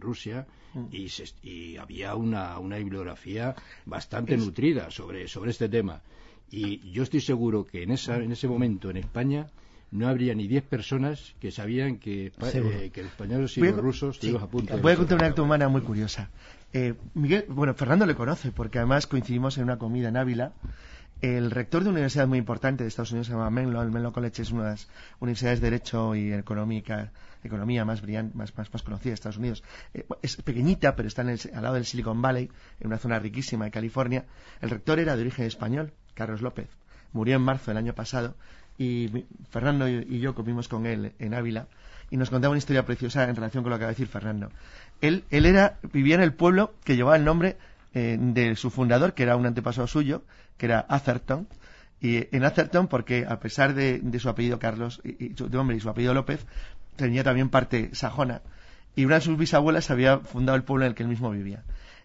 Rusia, mm. y, y, había una, una bibliografía bastante nutrida sobre, sobre este tema. Y yo estoy seguro que en, esa, en ese momento en España no habría ni diez personas que sabían que, eh, que los españoles y los rusos a punto Voy a contar una acto humana muy curiosa. Eh, Miguel, bueno, Fernando le conoce porque además coincidimos en una comida en Ávila el rector de una universidad muy importante de Estados Unidos se llama Menlo. El Menlo College es una de las universidades de Derecho y Económica, Economía más brillante, más, más, conocida de Estados Unidos. Eh, es pequeñita, pero está en al lado del Silicon Valley, en una zona riquísima de California. El rector era de origen español, Carlos López. Murió en marzo del año pasado y Fernando y yo comimos con él en Ávila y nos contaba una historia preciosa en relación con lo que va a decir Fernando. Él, él era, vivía en el pueblo que llevaba el nombre eh, de su fundador, que era un antepasado suyo, que era Atherton. Y en Atherton, porque a pesar de, su apellido Carlos, y, su nombre y su apellido López, tenía también parte sajona. Y una de sus bisabuelas había fundado el pueblo en el que él mismo vivía.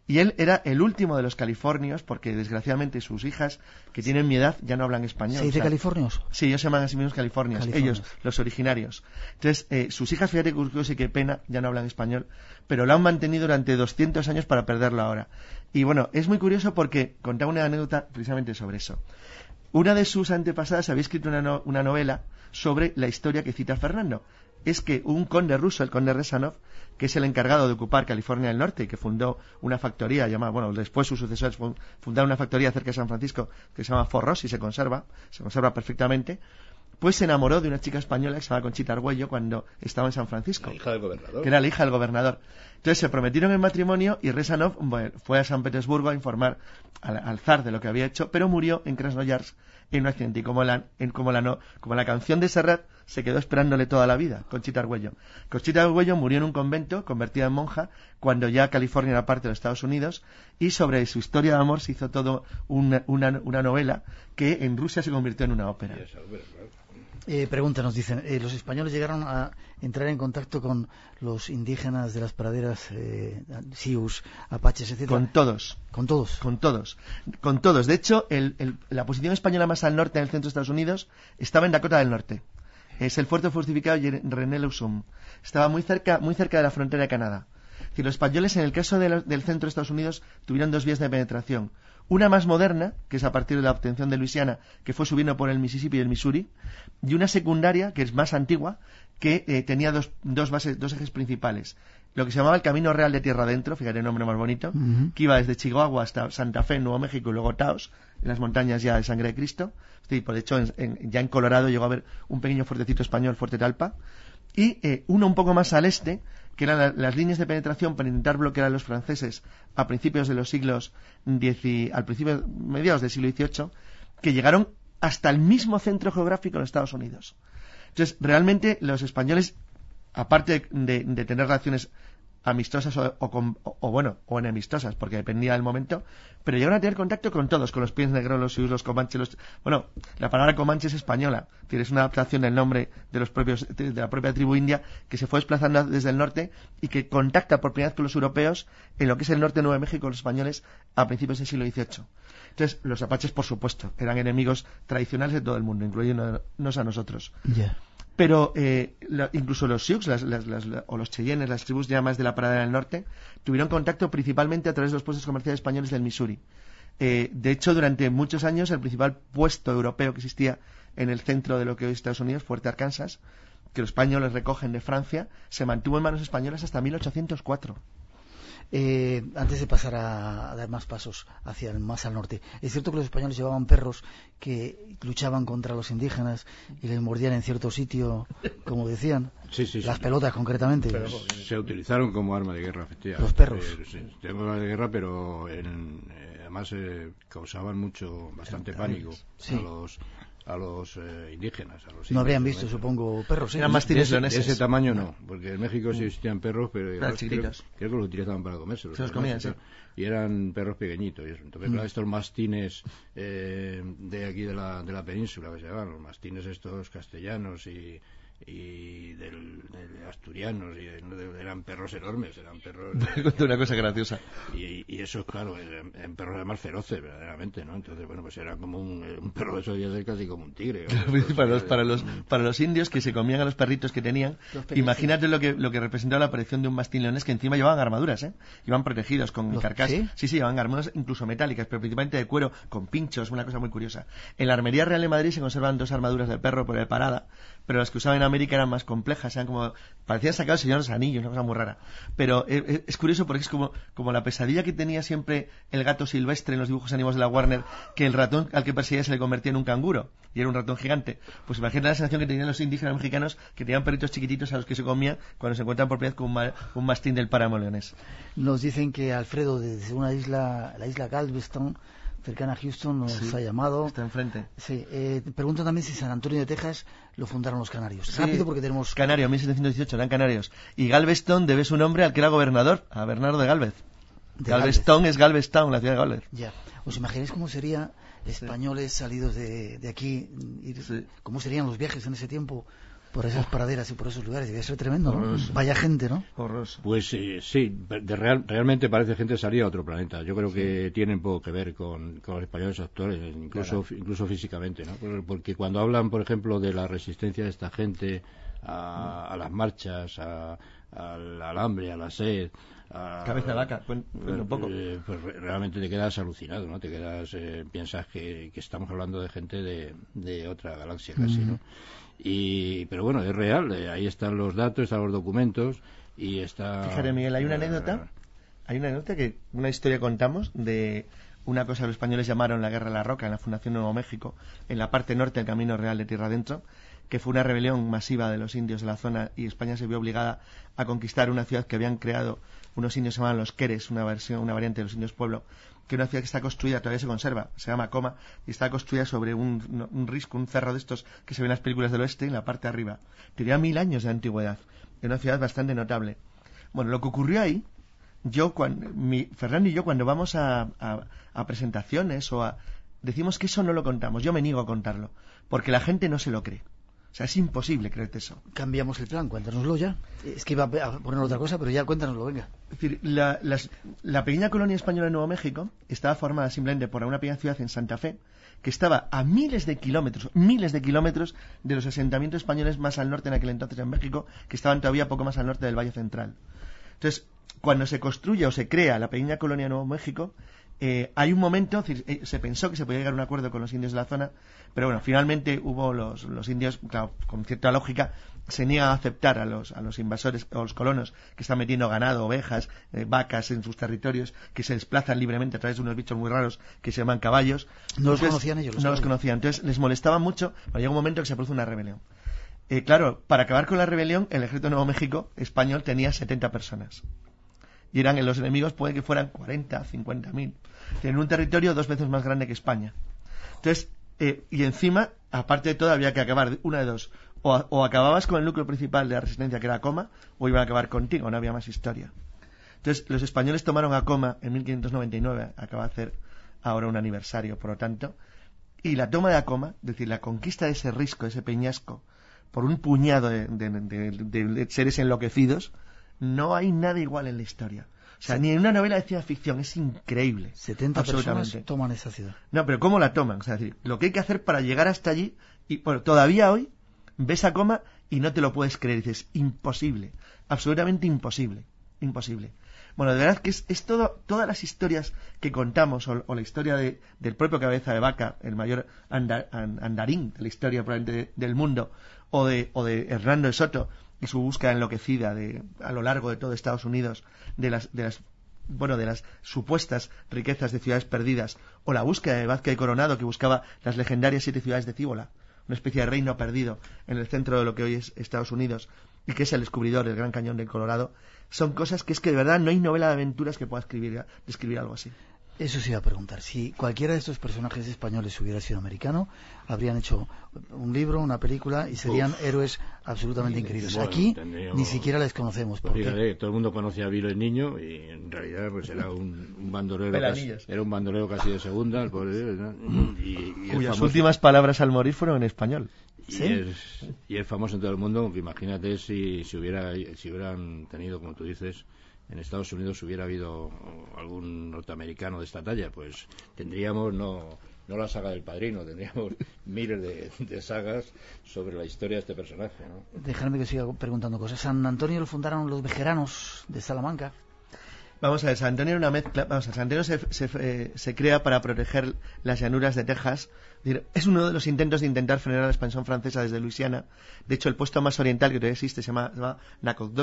Y él era el último de los californios, porque desgraciadamente sus hijas, que tienen mi edad, ya no hablan español. ¿Se dice californios? Sí, ellos se llaman a sí mismos californios, ellos, los originarios. Entonces, eh, sus hijas, fíjate curioso y qué pena, ya no hablan español, pero lo han mantenido durante 200 años para perderlo ahora. Y bueno, es muy curioso porque contaba una anécdota precisamente sobre eso. Una de sus antepasadas había escrito una, una novela sobre la historia que cita Fernando. Es que un conde ruso, el conde Rezanov, que es el encargado de ocupar California del Norte y que fundó una factoría llamada, bueno, después sus sucesores fundaron una factoría cerca de San Francisco que se llama Forros y se conserva, se conserva perfectamente, pues se enamoró de una chica española que se llama Conchita Argüello cuando estaba en San Francisco. La hija del gobernador. Que era la hija del gobernador. Entonces se prometieron el matrimonio y Rezanov fue a San Petersburgo a informar al, zar de lo que había hecho, pero murió en Krasnoyarsk en un accidente. Y como la, en, como la, no, como la canción de Serrat se quedó esperándole toda la vida, Conchita Argüello. Conchita Argüello murió en un convento, convertida en monja, cuando ya California era parte de los Estados Unidos, y sobre su historia de amor se hizo todo una, una, novela que en Rusia se convirtió en una ópera. Eh, pregunta, nos dicen, eh, ¿los españoles llegaron a entrar en contacto con los indígenas de las praderas, eh, Sius, Apaches, etcétera? Con todos. ¿Con todos? Con todos. Con todos. De hecho, la posición española más al norte, en el centro de Estados Unidos, estaba en Dakota del Norte. Es el fuerte fortificado René Leusum. Estaba muy cerca, muy cerca de la frontera de Canadá. Es los españoles, en el caso del centro de Estados Unidos, tuvieron dos vías de penetración. Una más moderna, que es a partir de la obtención de Luisiana, que fue subiendo por el Mississippi y el Missouri, y una secundaria, que es más antigua, que eh, tenía dos, dos, bases, dos ejes principales. Lo que se llamaba el Camino Real de Tierra Adentro, fíjate el nombre más bonito, que iba desde Chihuahua hasta Santa Fe, Nuevo México y luego Taos, en las montañas ya de Sangre de Cristo. Sí, por hecho, ya en Colorado llegó a haber un pequeño fuertecito español, Fuerte Talpa. Y eh, uno un poco más al este, que eran las líneas de penetración para intentar bloquear a los franceses a principios de los siglos X, al principio, mediados del siglo XVIII, que llegaron hasta el mismo centro geográfico en Estados Unidos. Entonces, realmente los españoles, aparte de tener relaciones amistosas o, bueno, o enemistosas, porque dependía del momento, pero llegaron a tener contacto con todos, con los pies negros, los suyos, los comanches, los... bueno, la palabra comanche es española, tienes una adaptación del nombre de los propios, de la propia tribu india que se fue desplazando desde el norte y que contacta por primera vez con los europeos en lo que es el norte de Nuevo México, los españoles, a principios del siglo XVIII. Entonces, los apaches, por supuesto, eran enemigos tradicionales de todo el mundo, incluyéndonos a nosotros pero eh, incluso los Sioux o los Cheyennes, las tribus ya más de la Parada del Norte, tuvieron contacto principalmente a través de los puestos comerciales españoles del Missouri. Eh, de hecho, durante muchos años, el principal puesto europeo que existía en el centro de lo que hoy es Estados Unidos, Fuerte Arkansas, que los españoles recogen de Francia, se mantuvo en manos españolas hasta 1804. Eh, antes de pasar a, dar más pasos hacia más al norte, es cierto que los españoles llevaban perros que luchaban contra los indígenas y les mordían en cierto sitio, como decían. Las pelotas, concretamente. se utilizaron como arma de guerra, efectivamente. Los perros. Eh, arma de guerra, pero eh, además causaban mucho, bastante pánico a los a los eh, indígenas. A los no habrían visto, supongo, perros. ¿eh? Eran más de, ese, de ese tamaño no, porque en México sí existían perros, pero creo, creo, que los utilizaban para comerse. Se los comían, sí. Y eran perros pequeñitos. Entonces, mm. estos mastines eh, de aquí de la, de la península, que se llaman, los mastines estos castellanos y y del, asturianos y eran perros enormes eran perros una cosa graciosa. y, y eso claro eran, perros además feroces verdaderamente no entonces bueno pues era como un, perro de esos días casi como un tigre para los para los para los indios que se comían a los perritos que tenían imagínate lo que lo que representaba la aparición de un mastín leonés que encima llevaban armaduras eh iban protegidos con carcasas ¿sí? sí llevaban armaduras incluso metálicas pero principalmente de cuero con pinchos una cosa muy curiosa. En la armería real de Madrid se conservan dos armaduras del perro por el parada pero las que usaban en América eran más complejas, eran como, parecían sacados de los anillos, una cosa muy rara. Pero eh, eh, es, curioso porque es como, como la pesadilla que tenía siempre el gato silvestre en los dibujos animados de la Warner, que el ratón al que perseguía se le convertía en un canguro, y era un ratón gigante. Pues imagínate la sensación que tenían los indígenas mexicanos que tenían perritos chiquititos a los que se comían cuando se encuentran por primera vez con un, mastín del páramo. Nos dicen que Alfredo, desde una isla, la isla Galveston, cercana a Houston, nos ha llamado. Está enfrente. Sí. Eh, pregunto también si San Antonio de Texas lo fundaron los canarios. Rápido porque tenemos... Canario, 1718, eran canarios. Y Galveston debe su nombre al que era gobernador, a Bernardo de Galvez. Galveston es Galveston, la ciudad de Galvez. Ya. ¿Os imagináis cómo sería españoles salidos de, aquí? ¿Cómo serían los viajes en ese tiempo? Por esas paraderas y por esos lugares. Debe ser tremendo, ¿no? Vaya gente, ¿no? Pues eh, sí, de real, realmente parece gente salida a otro planeta. Yo creo que tienen poco que ver con, los españoles actuales, incluso, incluso físicamente, ¿no? Porque cuando hablan, por ejemplo, de la resistencia de esta gente a, las marchas, al, hambre, a la sed, Cabeza de vaca, un poco. Eh, pues realmente te quedas alucinado, ¿no? Te quedas, eh, piensas que, estamos hablando de gente de, de otra galaxia casi, ¿no? Y, pero bueno, es real, eh, ahí están los datos, están los documentos y está... Fíjate, Miguel, hay una anécdota, hay una anécdota que, una historia contamos de una cosa que los españoles llamaron la Guerra de la Roca en la Fundación Nuevo México, en la parte norte del Camino Real de Tierra Adentro, que fue una rebelión masiva de los indios de la zona y España se vio obligada a conquistar una ciudad que habían creado unos indios llamados los Queres, una versión, una variante de los indios pueblo, que una ciudad que está construida, todavía se conserva, se llama Coma, y está construida sobre un, risco, un cerro de estos que se ven en las películas del oeste, en la parte de arriba. Tenía mil años de antigüedad. Era una ciudad bastante notable. Bueno, lo que ocurrió ahí, yo, mi, Fernando y yo, cuando vamos a, a presentaciones o a. decimos que eso no lo contamos. Yo me niego a contarlo, porque la gente no se lo cree. O sea, es imposible creerte eso. Cambiamos el plan, cuéntanoslo ya. Es que iba a poner otra cosa, pero ya cuéntanoslo, venga. Es decir, la, la pequeña colonia española de Nuevo México estaba formada simplemente por una pequeña ciudad en Santa Fe, que estaba a miles de kilómetros, miles de kilómetros de los asentamientos españoles más al norte en aquel entonces en México, que estaban todavía poco más al norte del Valle Central. Entonces, cuando se construye o se crea la pequeña colonia de Nuevo México, eh, hay un momento, eh, se pensó que se podía llegar a un acuerdo con los indios de la zona, pero bueno, finalmente hubo los, los indios, claro, con cierta lógica, se niegan a aceptar a los, a los invasores o los colonos que están metiendo ganado, ovejas, eh, vacas en sus territorios, que se desplazan libremente a través de unos bichos muy raros que se llaman caballos. No los conocían ellos. no los conocían. Entonces les molestaba mucho, pero llega un momento que se produce una rebelión. Eh, claro, para acabar con la rebelión, el ejército de Nuevo México español tenía 70 personas. Y eran los enemigos, puede que fueran 40, 50 mil. Tienen un territorio dos veces más grande que España. Entonces, eh, y encima, aparte de todo, había que acabar una de dos. O, acababas con el núcleo principal de la resistencia, que era Coma, o iban a acabar contigo, no había más historia. Entonces, los españoles tomaron a Coma en 1599, acaba de hacer ahora un aniversario, por lo tanto, y la toma de Acoma, es decir, la conquista de ese risco, ese peñasco, por un puñado de, seres enloquecidos, no hay nada igual en la historia. O sea, ni en una novela de ciencia ficción, es increíble. 70 personas toman esa ciudad. No, pero ¿cómo la toman? O sea, decir, lo que hay que hacer para llegar hasta allí, y bueno, todavía hoy ves a Coma y no te lo puedes creer, dices, imposible, absolutamente imposible, imposible. Bueno, de verdad que es, todo, todas las historias que contamos, o, la historia del propio Cabeza de Vaca, el mayor andarín de la historia probablemente del mundo, o de, o de Hernando de Soto y su búsqueda enloquecida de, a lo largo de todo Estados Unidos de las, de las bueno, de las supuestas riquezas de ciudades perdidas, o la búsqueda de Vázquez y Coronado, que buscaba las legendarias siete ciudades de Cíbola, una especie de reino perdido en el centro de lo que hoy es Estados Unidos, y que es el descubridor del Gran Cañón del Colorado, son cosas que es que de verdad no hay novela de aventuras que pueda escribir, describir algo así. Eso sí iba a preguntar. Si cualquiera de estos personajes españoles hubiera sido americano, habrían hecho un libro, una película y serían héroes absolutamente increíbles. Aquí ni siquiera les conocemos. Pues fíjate, todo el mundo conocía a Vilo el niño y en realidad pues era un, un bandolero casi, era un bandolero casi de segunda, el pobre, y, cuyas últimas palabras al morir fueron en español. Y, es, y es famoso en todo el mundo. Imagínate si, si, hubiera, si hubieran tenido, como tú dices, en Estados Unidos hubiera habido algún norteamericano de esta talla, pues tendríamos no, no la saga del padrino, tendríamos miles de, sagas sobre la historia de este personaje. ¿no? Dejadme que siga preguntando cosas. San Antonio lo fundaron los vejeranos de Salamanca. Vamos a ver, San Antonio era una mezcla. Vamos a San Antonio se, se, eh, se, crea para proteger las llanuras de Texas es uno de los intentos de intentar frenar la expansión francesa desde Luisiana. De hecho, el puesto más oriental que todavía existe se llama,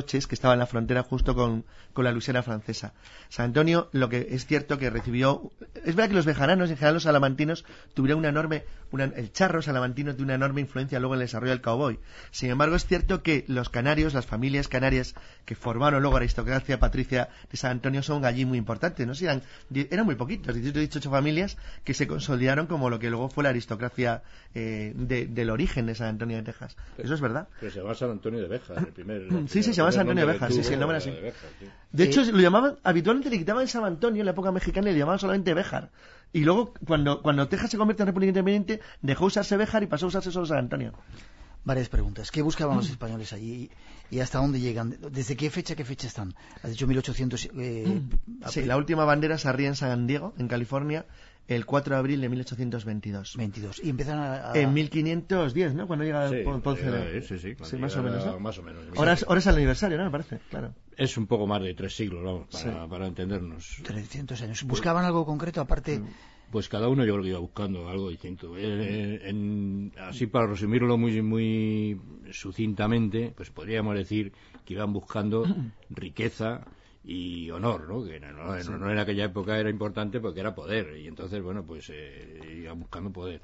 se que estaba en la frontera justo con, la Luisiana francesa. San Antonio, lo que es cierto que recibió... Es verdad que los bejaranos, en general los salamantinos, tuvieron una enorme... el charro salamantino tiene una enorme influencia luego en el desarrollo del cowboy. Sin embargo, es cierto que los canarios, las familias canarias que formaron luego la aristocracia patricia de San Antonio son allí muy importantes. ¿no? eran, eran muy poquitos, 18 18 familias que se consolidaron como lo que luego fue la aristocracia eh, del origen de San Antonio de Texas. Eso es verdad. Pero se llama San Antonio de Bejas, el primer. sí, sí, se llama San Antonio de Bejas, sí, sí, el nombre así. De, hecho, lo llamaban, habitualmente le quitaban San Antonio en la época mexicana y le llamaban solamente Bejar. Y luego, cuando, cuando Texas se convierte en República Independiente, dejó usarse Bejar y pasó a usarse solo San Antonio. Varias preguntas. ¿Qué buscaban los españoles allí y hasta dónde llegan? ¿Desde qué fecha, qué fecha están? Has dicho 1800. Eh, sí, la última bandera se arría en San Diego, en California, el 4 de abril de 1822. 22. Y empiezan a, En 1510, ¿no? Cuando llega sí, Ponce de... Sí, sí, sí más, o menos, más o menos. Ahora es, ahora es el aniversario, ¿no? Me parece, claro. Es un poco más de tres siglos, vamos, para, para entendernos. 300 años. ¿Buscaban algo concreto aparte...? Mm. Pues cada uno yo creo que iba buscando algo distinto. En, así para resumirlo muy, muy sucintamente, pues podríamos decir que iban buscando riqueza, y honor, ¿no? Que no, en aquella época era importante porque era poder y entonces, bueno, pues eh, iba buscando poder.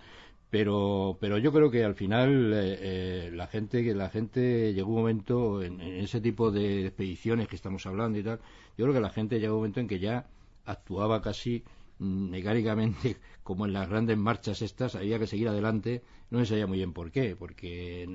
Pero, pero yo creo que al final eh, eh, la gente que la gente llegó un momento en, ese tipo de expediciones que estamos hablando y tal, yo creo que la gente llegó un momento en que ya actuaba casi mm, mecánicamente como en las grandes marchas estas había que seguir adelante no se sabía muy bien por qué porque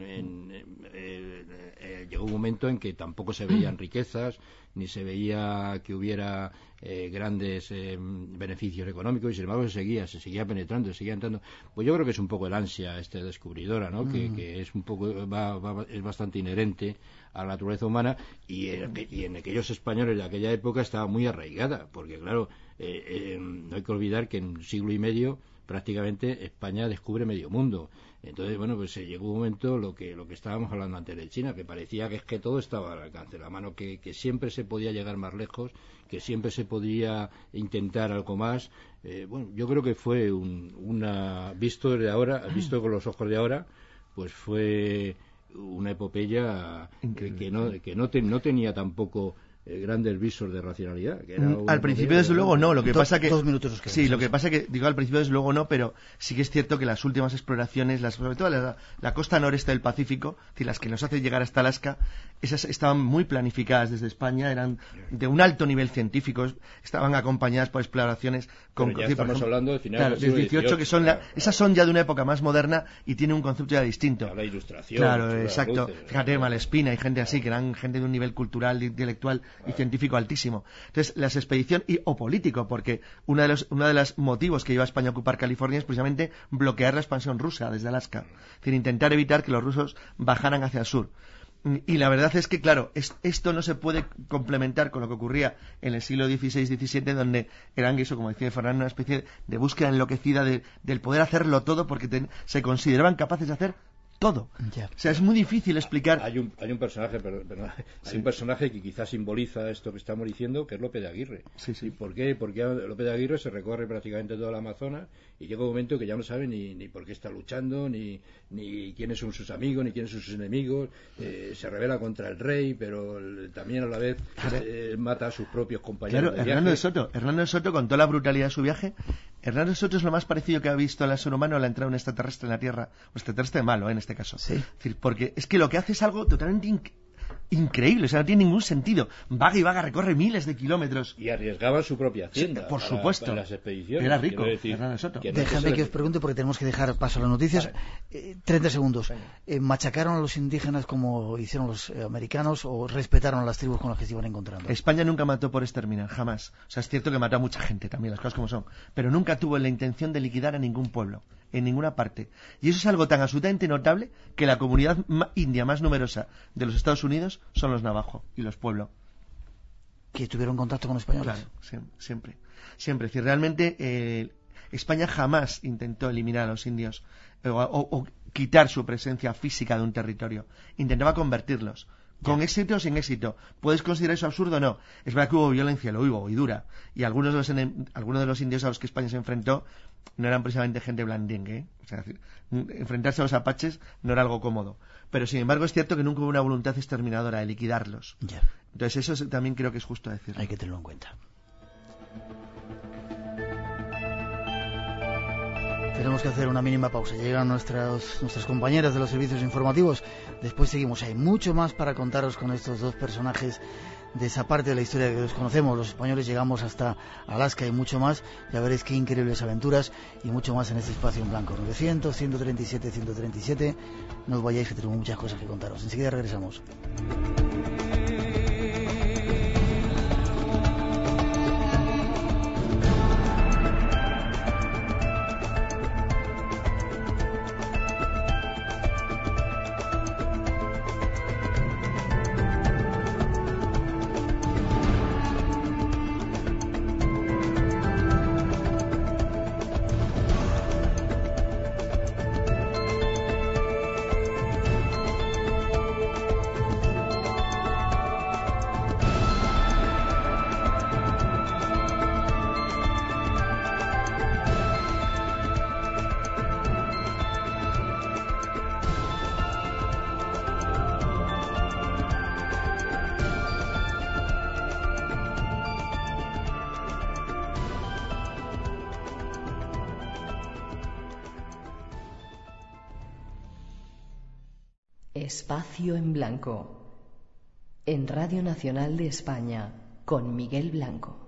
llegó un momento en que tampoco se veían riquezas ni se veía que hubiera eh, grandes eh, beneficios económicos y sin embargo se seguía, se seguía penetrando, se seguía entrando. Pues yo creo que es un poco el ansia este descubridora, ¿no? Que, mm. es un poco, es bastante inherente a la naturaleza humana y en, aquellos españoles de aquella época estaba muy arraigada, porque claro, eh, no hay que olvidar que en un siglo y medio prácticamente España descubre medio mundo. Entonces, bueno, pues se llegó un momento lo que, lo que estábamos hablando antes de China, que parecía que es que todo estaba al alcance de la mano, que, siempre se podía llegar más lejos, que siempre se podía intentar algo más. Eh, bueno, yo creo que fue un, una, visto de ahora, visto con los ojos de ahora, pues fue una epopeya que, no, que no, no tenía tampoco eh, grandes visos de racionalidad. Mm, al principio, desde luego, no. Lo que pasa que. Dos minutos Sí, lo que pasa que, digo, al principio, desde luego, no, pero sí que es cierto que las últimas exploraciones, las, sobre todo la, costa noreste del Pacífico, las que nos hace llegar hasta Alaska, esas estaban muy planificadas desde España, eran de un alto nivel científico, estaban acompañadas por exploraciones con. Pero ya estamos hablando de finales del 18, que son esas son ya de una época más moderna y tienen un concepto ya distinto. La ilustración. Claro, exacto. Fíjate, Malespina y gente así, que eran gente de un nivel cultural, intelectual y científico altísimo. Entonces, las expediciones, y, o político, porque uno de los de los motivos que lleva a España a ocupar California es precisamente bloquear la expansión rusa desde Alaska. Es decir, intentar evitar que los rusos bajaran hacia el sur. Y la verdad es que, claro, esto no se puede complementar con lo que ocurría en el siglo XVI-XVII, donde eran, eso, como decía Fernando, una especie de búsqueda enloquecida del poder hacerlo todo porque se consideraban capaces de hacer todo. O sea, es muy difícil explicar. Hay un, hay un personaje, hay un personaje que quizás simboliza esto que estamos diciendo, que es López de Aguirre. Sí, sí. por qué? Porque López de Aguirre se recorre prácticamente toda la Amazonas y llega un momento que ya no sabe ni, ni por qué está luchando, ni, ni quiénes son sus amigos, ni quiénes son sus enemigos. Eh, se revela contra el rey, pero también a la vez eh, mata a sus propios compañeros. Claro, Hernando de Soto. Hernando de Soto, con toda la brutalidad de su viaje, Hernando Soto es lo más parecido que ha visto al ser humano a la entrada de un extraterrestre en la Tierra. Un extraterrestre malo, ¿eh? En este caso. Sí. porque es que lo que hace es algo totalmente increíble, o sea, no tiene ningún sentido. Vaga y vaga, recorre miles de kilómetros. Y arriesgaba su propia hacienda. por supuesto. las expediciones. Era rico, Déjame que os pregunte porque tenemos que dejar paso a las noticias. 30 eh, segundos. Eh, ¿Machacaron a los indígenas como hicieron los eh, americanos o respetaron a las tribus con las que se iban encontrando? España nunca mató por exterminar, jamás. O sea, es cierto que mató a mucha gente también, las cosas como son. Pero nunca tuvo la intención de liquidar a ningún pueblo en ninguna parte. Y eso es algo tan absolutamente notable que la comunidad india más numerosa de los Estados Unidos son los navajo y los pueblos. ¿Que tuvieron contacto con españoles? Claro, siempre. Siempre. Es decir, realmente eh, España jamás intentó eliminar a los indios eh, o, quitar su presencia física de un territorio. Intentaba convertirlos. Con éxito o sin éxito. ¿Puedes considerar eso absurdo? No. Es verdad que hubo violencia, lo hubo, y dura. Y algunos de los, algunos de los indios a los que España se enfrentó no eran precisamente gente blandingue. ¿eh? O sea, enfrentarse a los apaches no era algo cómodo. Pero sin embargo es cierto que nunca hubo una voluntad exterminadora de liquidarlos. Entonces eso también creo que es justo decir. Hay que tenerlo en cuenta. Tenemos que hacer una mínima pausa. Llegan nuestras, nuestras compañeras de los servicios informativos. Después seguimos. Hay mucho más para contaros con estos dos personajes de esa parte de la historia que desconocemos. Los españoles llegamos hasta Alaska y mucho más. Ya veréis qué increíbles aventuras y mucho más en este espacio en blanco. 900, 137, 137. No os vayáis que tenemos muchas cosas que contaros. Enseguida regresamos. Espacio en Blanco. En Radio Nacional de España, con Miguel Blanco.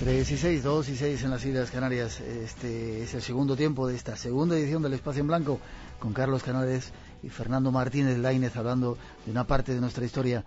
3 y 6, 2 y 6 en las Islas Canarias. Este es el segundo tiempo de esta segunda edición del Espacio en Blanco con Carlos Canales y Fernando Martínez Lainez hablando de una parte de nuestra historia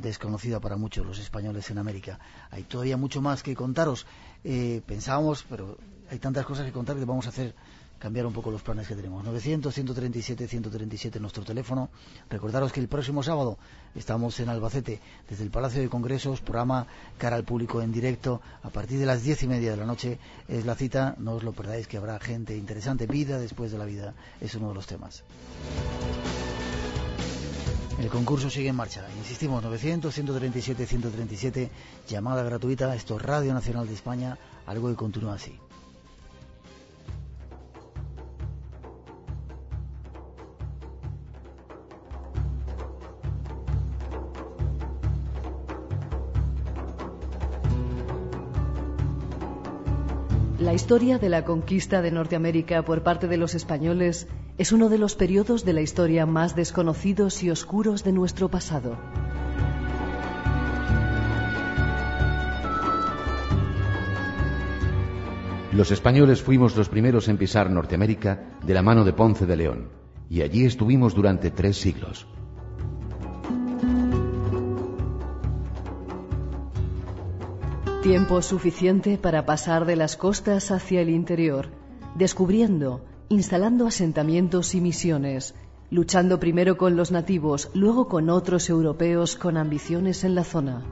desconocida para muchos los españoles en América. Hay todavía mucho más que contaros. Eh, pensábamos, pero hay tantas cosas que contar que vamos a hacer cambiar un poco los planes que tenemos. 900, 137, 137 nuestro teléfono. Recordaros que el próximo sábado estamos en Albacete, desde el Palacio de Congresos, programa cara al público en directo. A partir de las diez y media de la noche es la cita. No os lo perdáis, que habrá gente interesante. Vida después de la vida es uno de los temas. El concurso sigue en marcha. Insistimos, 900, 137, 137, llamada gratuita. Esto es Radio Nacional de España, algo que continúa así. La historia de la conquista de Norteamérica por parte de los españoles es uno de los periodos de la historia más desconocidos y oscuros de nuestro pasado. Los españoles fuimos los primeros en pisar Norteamérica de la mano de Ponce de León, y allí estuvimos durante tres siglos. Tiempo suficiente para pasar de las costas hacia el interior, descubriendo, instalando asentamientos y misiones, luchando primero con los nativos, luego con otros europeos con ambiciones en la zona.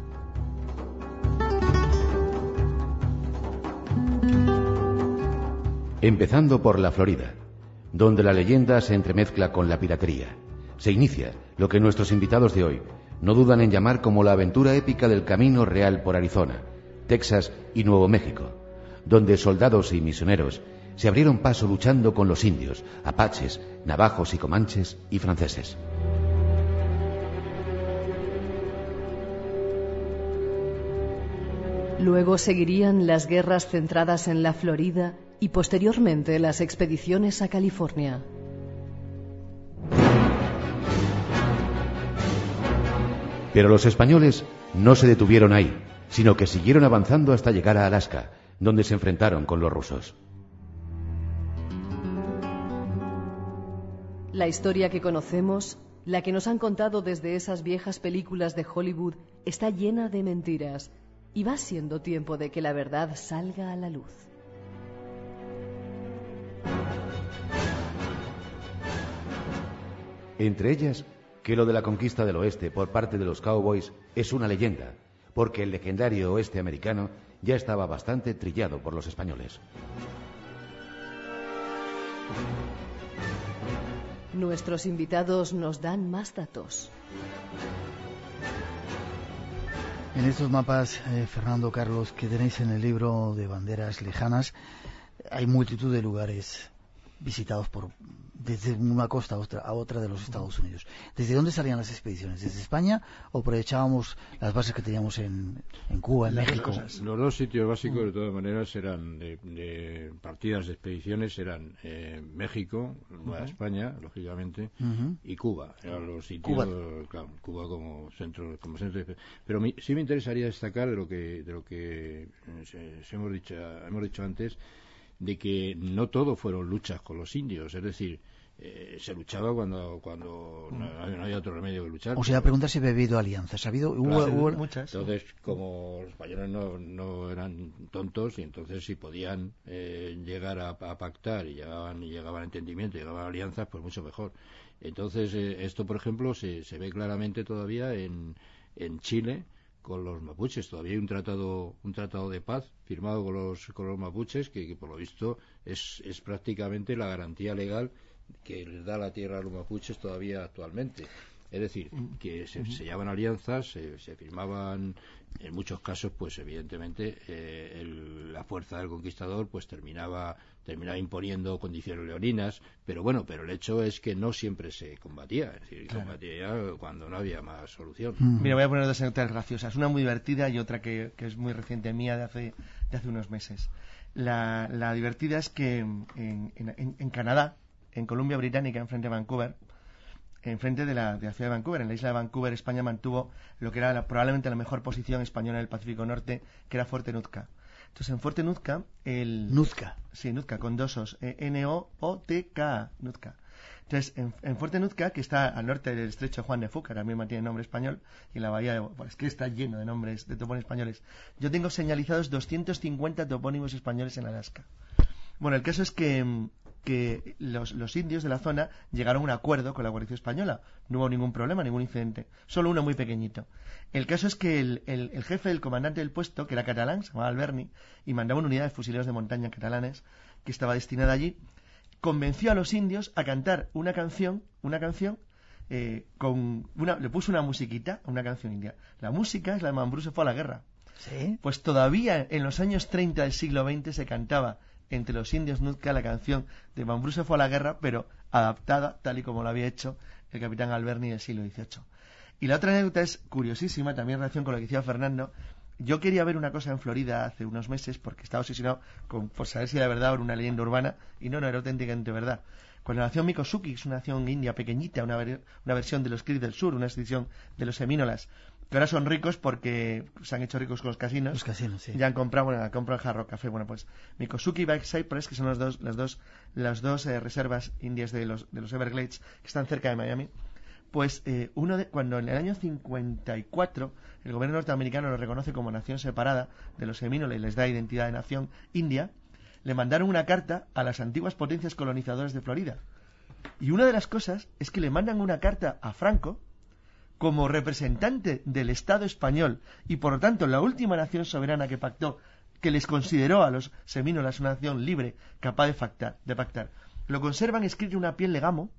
Empezando por la Florida, donde la leyenda se entremezcla con la piratería. Se inicia lo que nuestros invitados de hoy no dudan en llamar como la aventura épica del camino real por Arizona, Texas y Nuevo México, donde soldados y misioneros se abrieron paso luchando con los indios, apaches, navajos y comanches y franceses. Luego seguirían las guerras centradas en la Florida y posteriormente las expediciones a California. Pero los españoles no se detuvieron ahí sino que siguieron avanzando hasta llegar a Alaska, donde se enfrentaron con los rusos. La historia que conocemos, la que nos han contado desde esas viejas películas de Hollywood, está llena de mentiras y va siendo tiempo de que la verdad salga a la luz. Entre ellas, que lo de la conquista del oeste por parte de los cowboys es una leyenda, porque el legendario oeste americano ya estaba bastante trillado por los españoles. Nuestros invitados nos dan más datos. En estos mapas, eh, Fernando Carlos, que tenéis en el libro de banderas lejanas, hay multitud de lugares visitados por desde una costa a otra, a otra de los Estados Unidos. ¿Desde dónde salían las expediciones? ¿Desde España o aprovechábamos las bases que teníamos en, en Cuba, en México? Los dos sitios básicos, de todas maneras, eran de, partidas de expediciones, eran eh, México, Nueva España, lógicamente, y Cuba. Eran los sitios, Cuba, Cuba como centro, como centro de, Pero sí me interesaría destacar de lo que, de lo que eh, hemos, dicho, hemos dicho antes, de que no todo fueron luchas con los indios, es decir, eh, se luchaba cuando cuando no, había otro remedio que luchar. O sea, preguntar si ha habido alianzas. ¿Ha habido? Hubo, muchas. Entonces, como los españoles no, no eran tontos y entonces si podían eh, llegar a, pactar y llegaban, y llegaban a entendimiento, y llegaban a alianzas, pues mucho mejor. Entonces, eh, esto, por ejemplo, se, se ve claramente todavía en, en Chile, con los mapuches. Todavía hay un tratado, un tratado de paz firmado con los, con los mapuches que, por lo visto es, es prácticamente la garantía legal que les da la tierra a los mapuches todavía actualmente. Es decir, que se sellaban alianzas, se, se, firmaban, en muchos casos, pues evidentemente eh, la fuerza del conquistador pues terminaba, terminaba imponiendo condiciones leoninas, pero bueno, pero el hecho es que no siempre se combatía, es decir, combatía cuando no había más solución. Mira, voy a poner dos anécdotas graciosas, una muy divertida y otra que, que, es muy reciente mía de hace, de hace unos meses. La, la divertida es que en, en, en Canadá, en Columbia Británica, enfrente de Vancouver, enfrente de la, de la ciudad de Vancouver. En la isla de Vancouver, España mantuvo lo que era probablemente la mejor posición española en el Pacífico Norte, que era Fuerte Nuzca. Entonces, en Fuerte Nuzca, el... Nuzca. Sí, Nuzca, con dos os. Eh, N-O-O-T-K, Nuzca. Entonces, en, Fuerte Nuzca, que está al norte del estrecho Juan de Fuca, también tiene nombre español, y en la bahía de... Bueno, es que está lleno de nombres, de topónimos españoles. Yo tengo señalizados 250 topónimos españoles en Alaska. Bueno, el caso es que mm, que los, indios de la zona llegaron a un acuerdo con la Guardia Española. No hubo ningún problema, ningún incidente. Solo uno muy pequeñito. El caso es que el, jefe, el comandante del puesto, que era catalán, se llamaba Alberni, y mandaba una unidad de fusileros de montaña catalanes que estaba destinada allí, convenció a los indios a cantar una canción, una canción eh, con una, le puso una musiquita a una canción india. La música es la de Mambrú se fue a la guerra. ¿Sí? Pues todavía en los años 30 del siglo XX se cantaba entre los indios Nutka la canción de Mambrú se fue a la guerra, pero adaptada tal y como lo había hecho el capitán Alberni del siglo XVIII. Y la otra anécdota es curiosísima, también en relación con lo que decía Fernando. yo quería ver una cosa en Florida hace unos meses porque estaba obsesionado con, por saber si era verdad o era una leyenda urbana y no, no era auténticamente verdad. Cuando la nación Mikosuki, es una nación india pequeñita, una, una versión de los Creek del Sur, una extinción de los Semínolas, que ahora son ricos porque se han hecho ricos con los casinos. Los casinos, sí. Ya han comprado, bueno, el Jarro Café. Bueno, pues Mikosuki y Bike Cypress, que son los dos, las dos, las dos eh, reservas indias de los, de los Everglades, que están cerca de Miami, pues eh, uno de, cuando en el año 54 el gobierno norteamericano lo reconoce como nación separada de los semínolas y les da identidad de nación india, le mandaron una carta a las antiguas potencias colonizadoras de Florida. Y una de las cosas es que le mandan una carta a Franco como representante del Estado español y por lo tanto la última nación soberana que pactó, que les consideró a los semínolas una nación libre, capaz de pactar. De pactar. Lo conservan escrito en una piel de gamo,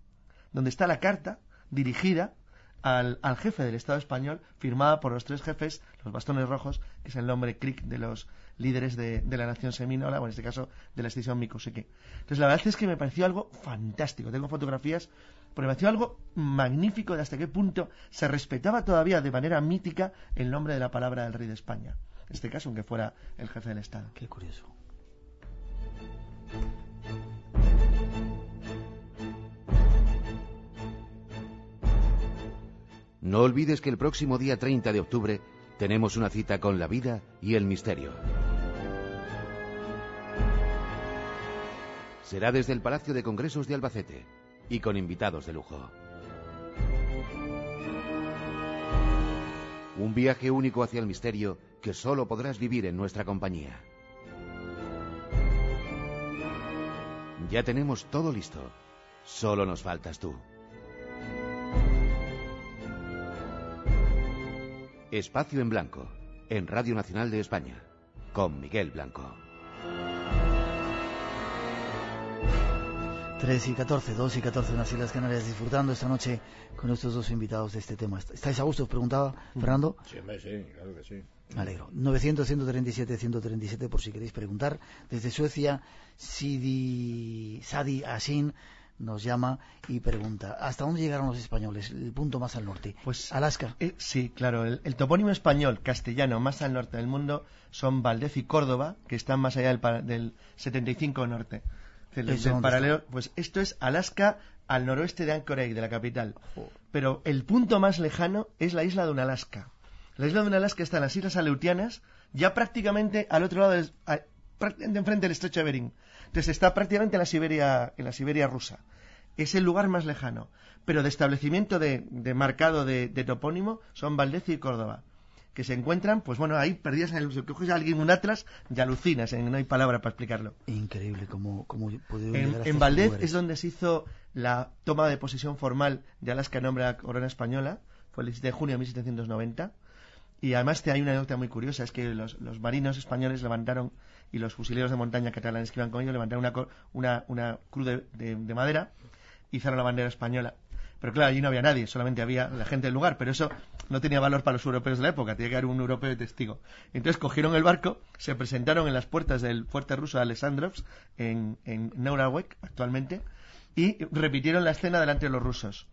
donde está la carta dirigida al, jefe del Estado español, firmada por los tres jefes, los bastones rojos, que es el nombre clic de los líderes de, la nación semínola, o en este caso de la extinción Mikoseque. Entonces, la verdad es que me pareció algo fantástico. Tengo fotografías, pero me pareció algo magnífico de hasta qué punto se respetaba todavía de manera mítica el nombre de la palabra del rey de España. En este caso, aunque fuera el jefe del Estado. Qué curioso. No olvides que el próximo día 30 de octubre tenemos una cita con la vida y el misterio. Será desde el Palacio de Congresos de Albacete y con invitados de lujo. Un viaje único hacia el misterio que solo podrás vivir en nuestra compañía. Ya tenemos todo listo. Solo nos faltas tú. Espacio en Blanco, en Radio Nacional de España, con Miguel Blanco. 3 y 14, 2 y 14 en las Islas Canarias, disfrutando esta noche con estos dos invitados de este tema. ¿Estáis a gusto? Os preguntaba, Fernando. Sí, sí, claro que sí. Me alegro. 900-137-137 por si queréis preguntar. Desde Suecia, Sidi, Sadi Asin nos llama y pregunta, ¿hasta dónde llegaron los españoles? El punto más al norte. Pues Alaska. Eh, sí, claro. El, topónimo español castellano más al norte del mundo son Valdez y Córdoba, que están más allá del, del 75 norte. Paralelo, pues esto es Alaska al noroeste de Anchorage, de la capital. Pero el punto más lejano es la isla de Unalaska. La isla de Unalaska está en las Islas Aleutianas, ya prácticamente al otro lado, de, enfrente del estrecho de Bering. Entonces está prácticamente en la Siberia, en la Siberia rusa. Es el lugar más lejano. Pero de establecimiento de, marcado de, topónimo son Valdez y Córdoba. Que se encuentran, pues bueno, ahí perdidas en el. Si coges a alguien un atlas y alucinas, no hay palabra para explicarlo. Increíble cómo, cómo En, en Valdez es donde se hizo la toma de posesión formal de Alaska en nombre de la corona española. Fue el 17 de junio de 1790. Y además hay una nota muy curiosa, es que los, los marinos españoles levantaron y los fusileros de montaña catalanes que iban con ellos levantaron una, una, una cruz de, madera y izaron la bandera española. Pero claro, allí no había nadie, solamente había la gente del lugar, pero eso no tenía valor para los europeos de la época, tenía que haber un europeo de testigo. Entonces cogieron el barco, se presentaron en las puertas del fuerte ruso de Alexandrovsk, en, en actualmente, y repitieron la escena delante de los rusos,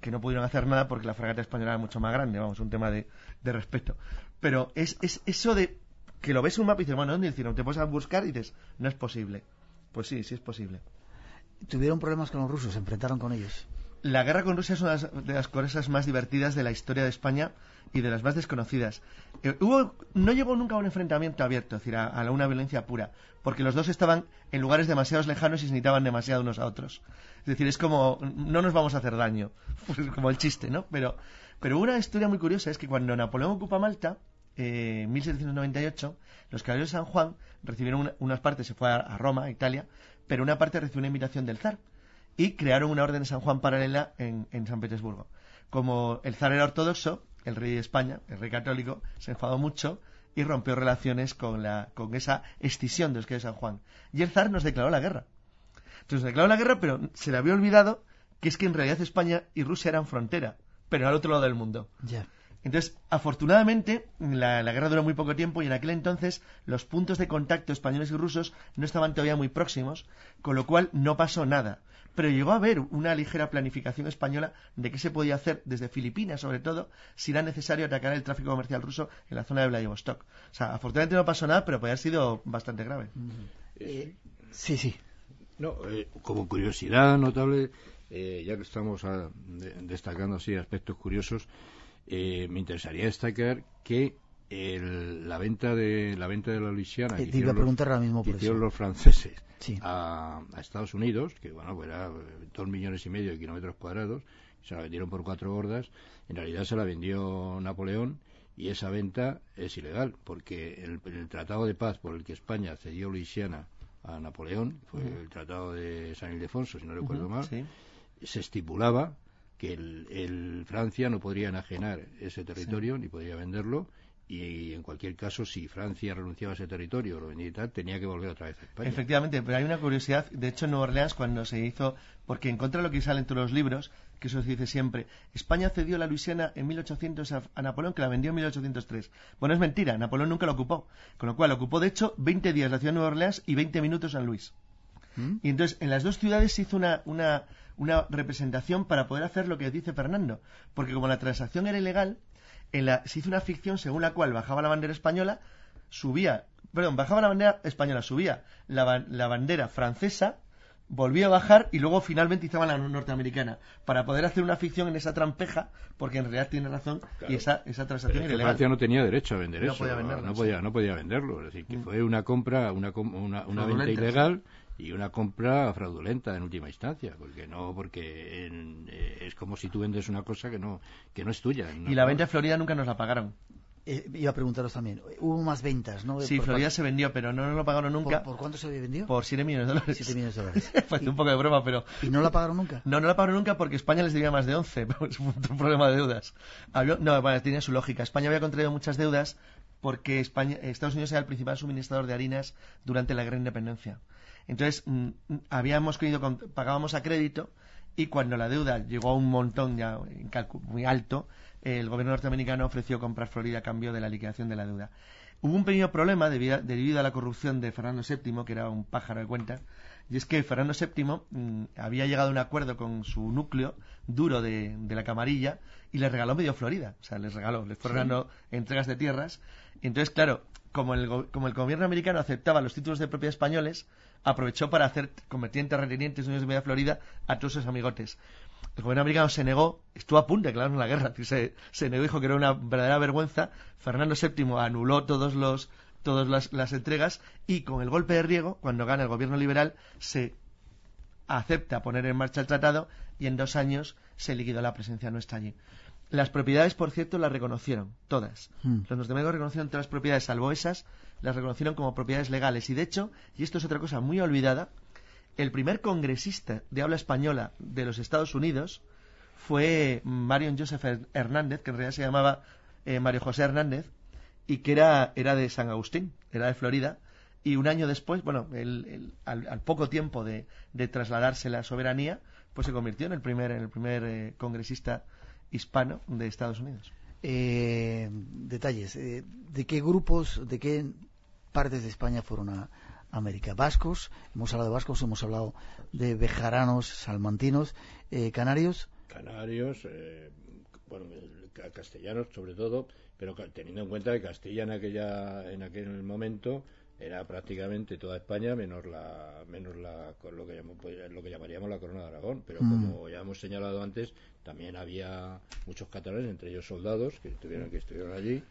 que no pudieron hacer nada porque la fragata española era mucho más grande, vamos, un tema de, de respeto. Pero es, es eso de que lo ves un mapa y dices, bueno, ¿dónde? Te puedes a buscar y dices, no es posible. Pues sí, sí es posible. ¿Tuvieron problemas con los rusos? ¿Se enfrentaron con ellos? La guerra con Rusia es una de las cosas más divertidas de la historia de España y de las más desconocidas. Eh, hubo, no llegó nunca a un enfrentamiento abierto, es decir, a, una violencia pura, porque los dos estaban en lugares demasiado lejanos y se necesitaban demasiado unos a otros. Es decir, es como, no nos vamos a hacer daño, como el chiste, ¿no? Pero, pero una historia muy curiosa es que cuando Napoleón ocupa Malta, eh, en 1798, los caballeros de San Juan recibieron unas partes, se fue a, Roma, a Italia, pero una parte recibió una invitación del zar y crearon una orden de San Juan paralela en, San Petersburgo. Como el zar era ortodoxo, el rey de España, el rey católico, se enfadó mucho y rompió relaciones con, la, con esa escisión de los caballeros de San Juan. Y el zar nos declaró la guerra. Entonces nos declaró la guerra, pero se le había olvidado que es que en realidad España y Rusia eran frontera, pero al otro lado del mundo. Entonces, afortunadamente, la, la, guerra duró muy poco tiempo y en aquel entonces los puntos de contacto españoles y rusos no estaban todavía muy próximos, con lo cual no pasó nada. Pero llegó a haber una ligera planificación española de qué se podía hacer desde Filipinas, sobre todo, si era necesario atacar el tráfico comercial ruso en la zona de Vladivostok. O sea, afortunadamente no pasó nada, pero podría haber sido bastante grave. Eh, sí, sí. No, eh, como curiosidad notable, eh, ya que estamos ah, destacando así aspectos curiosos, eh, me interesaría destacar que el, la venta de la venta de la Luisiana que, te iba a preguntar ahora mismo que por hicieron los franceses a, a, Estados Unidos, que bueno, pues era dos millones y medio de kilómetros cuadrados, se la vendieron por cuatro gordas, en realidad se la vendió Napoleón y esa venta es ilegal, porque el, el tratado de paz por el que España cedió Luisiana a Napoleón, fue el tratado de San Ildefonso, si no recuerdo mal, Sí. se estipulaba que el, el Francia no podría enajenar ese territorio ni podría venderlo y, en cualquier caso si Francia renunciaba a ese territorio o lo vendía y tal tenía que volver otra vez a España. Efectivamente, pero hay una curiosidad, de hecho en Nueva Orleans cuando se hizo, porque en contra de lo que sale en todos los libros, que eso se dice siempre, España cedió la Luisiana en 1800 a, a Napoleón que la vendió en 1803. Bueno, es mentira, Napoleón nunca la ocupó, con lo cual ocupó de hecho 20 días la ciudad de Nueva Orleans y 20 minutos San Luis. ¿Mm? Y entonces en las dos ciudades se hizo una, una, una representación para poder hacer lo que dice Fernando, porque como la transacción era ilegal, en la, se hizo una ficción según la cual bajaba la bandera española, subía, perdón, bajaba la bandera española, subía la, la bandera francesa, volvía a bajar y luego finalmente izaban la norteamericana, para poder hacer una ficción en esa trampeja, porque en realidad tiene razón Claro. y esa, esa transacción es que. Francia no tenía derecho a vender No eso, podía venderlo, no podía, no podía venderlo, es decir, que Mm. fue una compra, una, com- una, una venta ilegal y una compra fraudulenta en última instancia, porque no, porque en- eh, es como si tú vendes una cosa que no, que no es tuya. Y la venta de Florida nunca nos la pagaron. Eh, iba a preguntaros también. Hubo más ventas, ¿no? Sí, Por Florida se vendió, pero no nos lo pagaron nunca ¿Por, por cuánto se vendido? por 7 millones de dólares. 7 millones de dólares. Fue un poco de broma, pero ¿Y no la pagaron nunca? No, no la pagaron nunca porque España les debía más de 11, pero es un problema de deudas. No, bueno, tenía su lógica. España había contraído muchas deudas porque España, Estados Unidos era el principal suministrador de harinas durante la Gran Independencia. Entonces, mm, habíamos querido, con- pagábamos a crédito y cuando la deuda llegó a un montón ya muy alto, el gobierno norteamericano ofreció comprar Florida a cambio de la liquidación de la deuda. Hubo un pequeño problema debido, debido a la corrupción de Fernando VII, que era un pájaro de cuenta, y es que Fernando VII mm, había llegado a un acuerdo con su núcleo duro de, de la camarilla y les regaló medio Florida. O sea, les regaló, les fue regalando entregas de tierras. Entonces, claro, como el, como el gobierno americano aceptaba los títulos de propiedad españoles, aprovechó para hacer convertir en terratenientes dueños de media Florida a todos sus amigotes. El gobierno americano se negó, estuvo a punto de declarar la guerra, se, se negó, dijo que era una verdadera vergüenza. Fernando VII anuló todos los, todas las, las entregas y con el golpe de riego, cuando gana el gobierno liberal, se acepta poner en marcha el tratado y en dos años se liquidó la presencia nuestra allí. Las propiedades, por cierto, las reconocieron, todas. Hmm. Los norteamericanos reconocieron todas las propiedades, salvo esas, las reconocieron como propiedades legales. Y de hecho, y esto es otra cosa muy olvidada, el primer congresista de habla española de los Estados Unidos fue Marion Joseph Her- Hernández, que en realidad se llamaba eh, Mario José Hernández, y que era, era de San Agustín, era de Florida, y un año después, bueno, él- al, al poco tiempo de, de trasladarse la soberanía, pues se convirtió en el primer, en el primer eh, congresista hispano de Estados Unidos. Eh, detalles. eh, ¿De qué grupos, de qué partes de España fueron a América? Vascos, hemos hablado de vascos, hemos hablado de bejaranos, salmantinos, eh, canarios. Canarios, eh, bueno, el- ca- castellanos sobre todo, pero teniendo en cuenta que Castilla en aquella en aquel momento era prácticamente toda España menos la menos la lo que llamó- pues, lo que llamaríamos la corona de Aragón, pero Mm. como ya hemos señalado antes, también había muchos catalanes, entre ellos soldados que estuvieron que estuvieron allí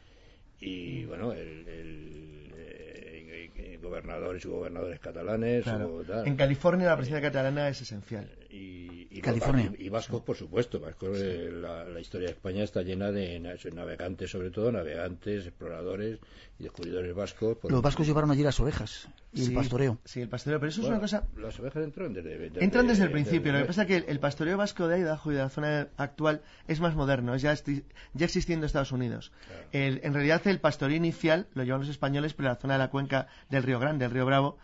y bueno, el, el, eh, gobernadores y gobernadores catalanes Claro. o tal. En California la presencia catalana es esencial. Y, y, California. y- y vascos, por supuesto. Vascos, eh, la, la historia de España está llena de na- navegantes, sobre todo, navegantes, exploradores y descubridores vascos. por- Los vascos llevaron allí las ovejas y el pastoreo. Sí, el pastoreo, pero eso Bueno, es una cosa Las ovejas entran desde, desde- Entran desde el principio. Lo que pasa es que el, el pastoreo vasco de Idaho y de la zona actual es más moderno, es ya, esti- ya existiendo en Estados Unidos. Claro. El- en realidad el pastoreo inicial lo llevan los españoles, pero la zona de la cuenca del Río Grande, del Río Bravo,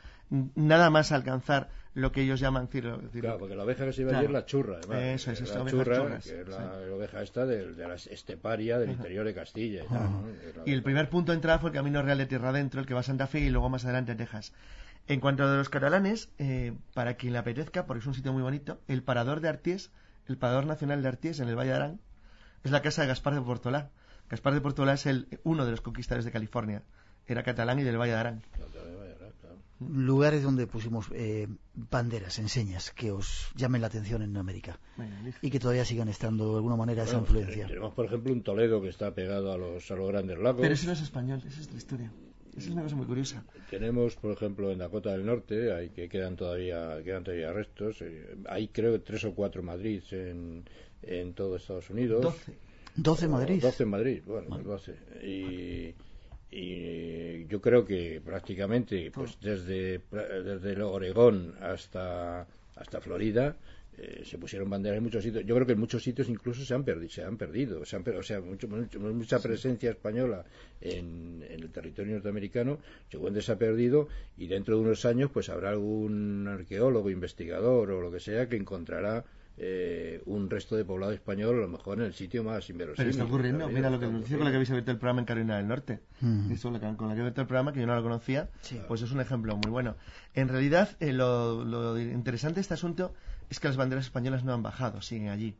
nada más alcanzar lo que ellos llaman claro, porque la oveja que se iba allí es la churra, además. Eso es, la churra, que es la, oveja esta de, la esteparia del interior de Castilla. Y, y el primer punto de entrada fue el Camino Real de Tierra Adentro, el que va a Santa Fe y luego más adelante a Texas. En cuanto a los catalanes, eh, para quien le apetezca, porque es un sitio muy bonito, el Parador de Arties, el Parador Nacional de Arties en el Valle de Arán, es la casa de Gaspar de Portolá. Gaspar de Portolá es el, uno de los conquistadores de California. Era catalán y del Valle de Arán lugares donde pusimos eh, banderas, enseñas que os llamen la atención en América y que todavía sigan estando de alguna manera esa influencia. Tenemos, por ejemplo, un Toledo que está pegado a los, a los grandes lagos. Pero ese no es español, esa es la historia. Esa es una cosa muy curiosa. Tenemos, por ejemplo, en Dakota del Norte, hay que quedan todavía quedan todavía restos. Eh, hay creo tres o cuatro Madrid en, en todo Estados Unidos. Doce. Doce Madrid. Doce en Madrid, bueno, doce. Y y yo creo que prácticamente pues desde desde Oregón hasta hasta Florida eh, se pusieron banderas en muchos sitios. Yo creo que en muchos sitios incluso se han perdido, se han perdido, se han, o sea, mucho, mucha presencia española en, en, el territorio norteamericano, seguramente se ha perdido y dentro de unos años pues habrá algún arqueólogo, investigador o lo que sea que encontrará eh, un resto de poblado español a lo mejor en el sitio más inverosímil. Pero está ocurriendo, mira lo que dice con la que habéis abierto el programa en Carolina del Norte. Mm. Eso, con la que habéis abierto el programa, que yo no lo conocía, pues es un ejemplo muy bueno. En realidad, eh, lo, interesante de este asunto es que las banderas españolas no han bajado, siguen allí.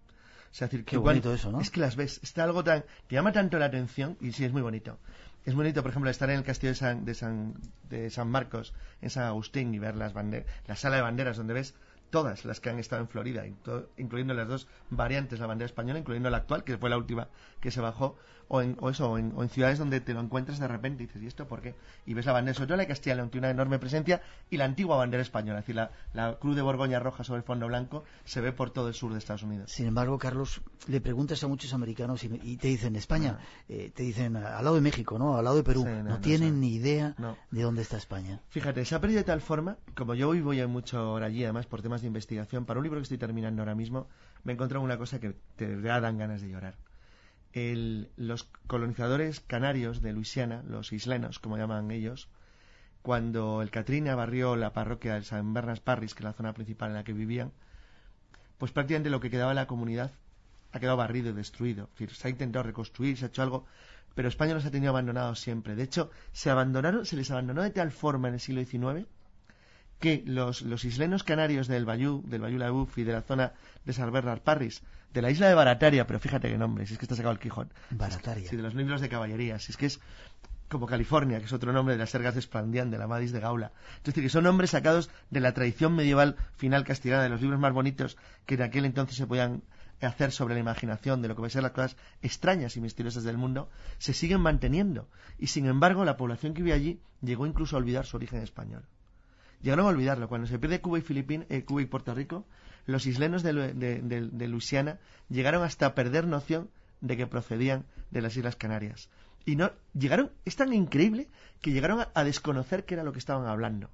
O sea, decir, que bonito eso, ¿no? Es que las ves, está algo tan que llama tanto la atención y sí es muy bonito. Es bonito, por ejemplo, estar en el castillo de San, de San, de San Marcos, en San Agustín, y ver las la sala de banderas donde ves todas las que han estado en Florida, incluyendo las dos variantes, la bandera española, incluyendo la actual, que fue la última que se bajó, o en, eso, o en, ciudades donde te lo encuentras de repente y dices, ¿y esto por qué? Y ves la bandera, sobre todo la de Castilla León, tiene una enorme presencia, y la antigua bandera española, es decir, la, Cruz de Borgoña roja sobre el fondo blanco, se ve por todo el sur de Estados Unidos. Sin embargo, Carlos, le preguntas a muchos americanos y, te dicen España, ah. eh, te dicen al lado de México, ¿no? Al lado de Perú, no, tienen ni idea de dónde está España. Fíjate, se ha perdido de tal forma, como yo hoy voy mucho hora allí, además, por temas de investigación, para un libro que estoy terminando ahora mismo, me he encontrado una cosa que te dan ganas de llorar los colonizadores canarios de Luisiana, los islenos, como llaman ellos, cuando el Katrina barrió la parroquia de San Bernard Parris, que es la zona principal en la que vivían, pues prácticamente lo que quedaba de la comunidad ha quedado barrido y destruido. Se ha intentado reconstruir, se ha hecho algo, pero España los ha tenido abandonados siempre. De hecho, se abandonaron, se les abandonó de tal forma en el siglo XIX que los, los islenos canarios del Bayou, del Bayou La y de la zona de San Bernard Parris de la isla de Barataria, pero fíjate qué nombre, si es que está sacado el Quijote. Barataria. Sí, de los libros de caballería, si es que es como California, que es otro nombre de las sergas de Esplandián, de la Madis de Gaula. Es decir, que son nombres sacados de la tradición medieval final castellana, de los libros más bonitos que en aquel entonces se podían hacer sobre la imaginación de lo que va a ser las cosas extrañas y misteriosas del mundo, se siguen manteniendo. Y sin embargo, la población que vive allí llegó incluso a olvidar su origen español. Llegaron a olvidarlo. Cuando se pierde Cuba y Filipinas, eh, Cuba y Puerto Rico, los islenos de, Luisiana llegaron hasta a perder noción de que procedían de las Islas Canarias. Y no, llegaron, es tan increíble que llegaron a, desconocer qué era lo que estaban hablando.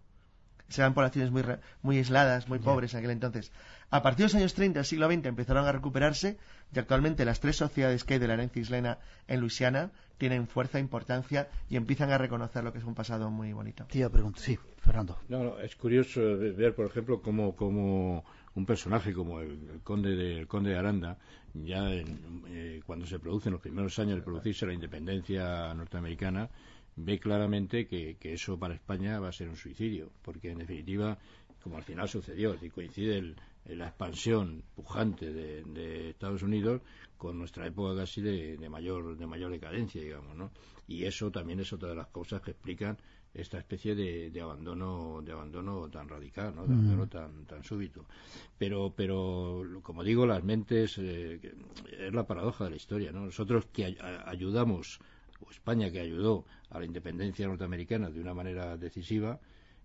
Eran poblaciones muy, muy aisladas, muy pobres en aquel entonces. A partir de los años 30 del siglo XX empezaron a recuperarse y actualmente las tres sociedades que hay de la herencia islena en Luisiana tienen fuerza, importancia y empiezan a reconocer lo que es un pasado muy bonito. Tía, pregunto, sí, Fernando. No, es curioso ver, por ejemplo, cómo, cómo un personaje como el, conde de, conde de Aranda, ya eh, cuando se produce en los primeros años de producirse la independencia norteamericana, ve claramente que, eso para España va a ser un suicidio, porque en definitiva, como al final sucedió, y coincide la expansión pujante de, Estados Unidos con nuestra época casi de, de, mayor de mayor decadencia, digamos, ¿no? Y eso también es otra de las cosas que explican esta especie de, de, abandono de abandono tan radical ¿no? de abandono tan tan súbito pero pero como digo las mentes eh, es la paradoja de la historia ¿no? nosotros que ayudamos o España que ayudó a la independencia norteamericana de una manera decisiva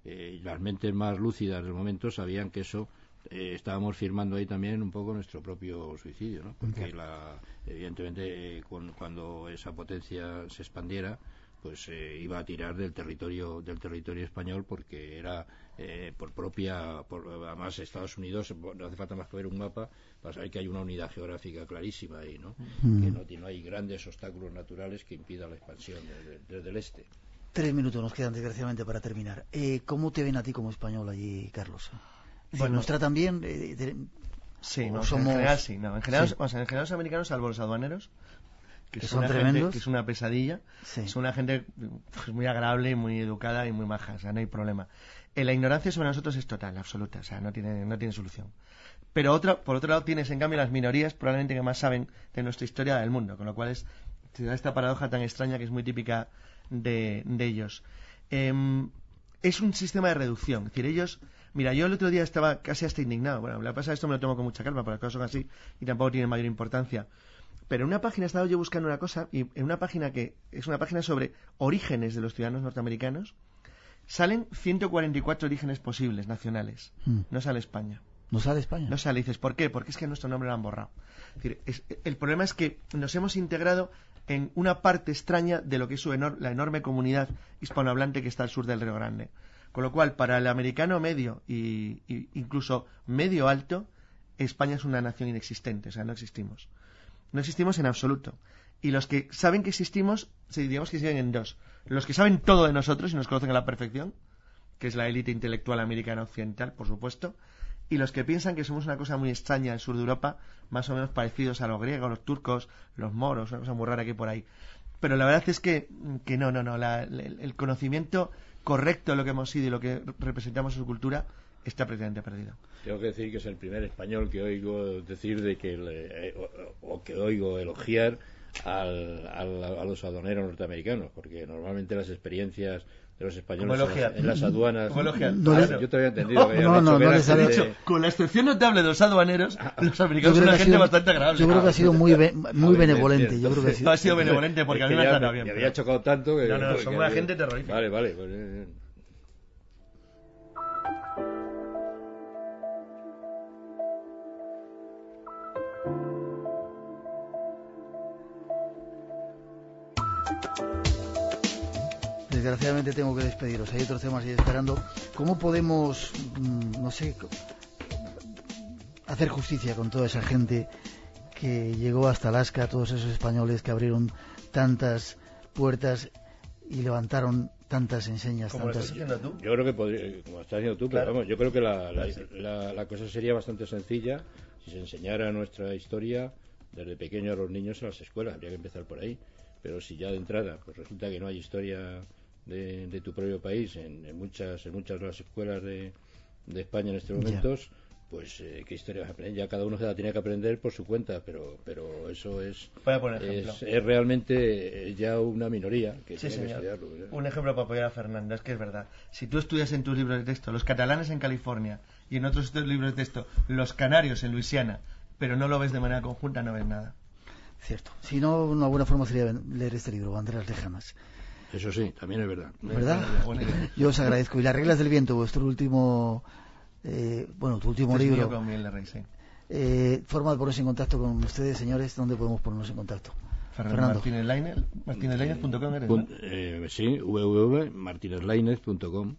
eh, las mentes más lúcidas del momento sabían que eso eh, estábamos firmando ahí también un poco nuestro propio suicidio, ¿no? Porque la, evidentemente cuando esa potencia se expandiera, pues eh, iba a tirar del territorio del territorio español porque era eh, por propia por, además Estados Unidos no hace falta más que ver un mapa para saber que hay una unidad geográfica clarísima ahí no mm. que no, no, hay grandes obstáculos naturales que impidan la expansión desde, el este Tres minutos nos quedan, desgraciadamente, para terminar. Eh, ¿Cómo te ven a ti como español allí, Carlos? Bueno, ¿Nos tratan bien? Eh, de- Sí, no, somos- en general sí. No, en, general, Sí. o sea, en general los americanos, salvo los aduaneros, que, Que son, son una gente tremendos. que es una pesadilla, Sí. son una gente pues, muy agradable muy educada y muy maja, o sea, no hay problema. La ignorancia sobre nosotros es total, absoluta, o sea, no tiene, no tiene solución. Pero por otro lado tienes en cambio las minorías probablemente que más saben de nuestra historia del mundo, con lo cual es se da esta paradoja tan extraña que es muy típica de, de ellos. Em, es un sistema de reducción. Es decir, ellos. Mira, yo el otro día estaba casi hasta indignado. Bueno, la pasa esto me lo tomo con mucha calma, porque las cosas son así y tampoco tienen mayor importancia. Pero en una página estaba yo buscando una cosa, y en una página que es una página sobre orígenes de los ciudadanos norteamericanos, salen 144 orígenes posibles nacionales. Mm. No sale España. ¿No sale España? No sale, dices, ¿por qué? Porque es que nuestro nombre lo han borrado. Es decir, es- el problema es que nos hemos integrado en una parte extraña de lo que es su enor- la enorme comunidad hispanohablante que está al sur del Río Grande. Con lo cual, para el americano medio y, y incluso medio alto, España es una nación inexistente, o sea, no existimos. No existimos en absoluto. Y los que saben que existimos, se diríamos que siguen en dos. Los que saben todo de nosotros y nos conocen a la perfección, que es la élite intelectual americana occidental, por supuesto, y los que piensan que somos una cosa muy extraña al sur de Europa, más o menos parecidos a los griegos, los turcos, los moros, una cosa muy rara que por ahí. Pero la verdad es que, que no, no, no. el, conocimiento correcto de lo que hemos sido y lo que representamos en su cultura está prácticamente perdido. Tengo que decir que es el primer español que oigo decir de que eh, o que oigo elogiar al- al- a los aduaneros norteamericanos, porque normalmente las experiencias de los españoles ¿Cómo en en las aduanas. No Ah, les- yo te había entendido. que No, no, dicho no les había- gente- De con la excepción notable de los aduaneros, los Yo americanos son una ha gente sido- bastante agradable. Yo creo que ha sido muy, be- muy Ah, benevolente. bien, Yo creo que ha sido... Ha sido benevolente porque Es a mí me ha bien. Había chocado tanto que. No, no, son una gente terrorífica. Vale, vale. pues, eh, Desgraciadamente tengo que despediros. Hay otros temas ahí esperando. ¿Cómo podemos, mm, no sé, hacer justicia con toda esa gente que llegó hasta Alaska, todos esos españoles que abrieron tantas puertas y levantaron tantas enseñas, Como tantas... estás haciendo tú. Yo creo que podría, como estás haciendo tú, Claro. pero vamos, yo creo que la, la, la- la cosa sería bastante sencilla si se enseñara nuestra historia desde pequeño a los niños en las escuelas. Habría que empezar por ahí. Pero si ya de entrada pues resulta que no hay historia de, de tu propio país en, en muchas en muchas de las escuelas de, de España en estos momentos, pues eh, qué historia vas a aprender. Ya cada uno se la tiene que aprender por su cuenta, pero pero eso es Voy a poner ejemplo. es, es realmente eh, ya una minoría que Sí, tiene que estudiarlo. ¿eh? Un ejemplo para apoyar a Fernando, es que es verdad. Si tú estudias en tus libros de texto los catalanes en California y en otros libros de texto los canarios en Luisiana, pero no lo ves de manera conjunta, no ves nada. Cierto. Si no, una buena forma sería leer este libro, Banderas Lejanas. Eso sí, también es verdad. ¿Verdad? Yo os agradezco. Y las reglas del viento, vuestro último, eh, bueno, tu último Este libro. con sí. Eh, forma de ponerse en contacto con ustedes, señores. ¿Dónde podemos ponernos en contacto? Fernando, Fernando. Martinezlainez.com eres, ¿no? Eh, sí, www.martinezlainez.com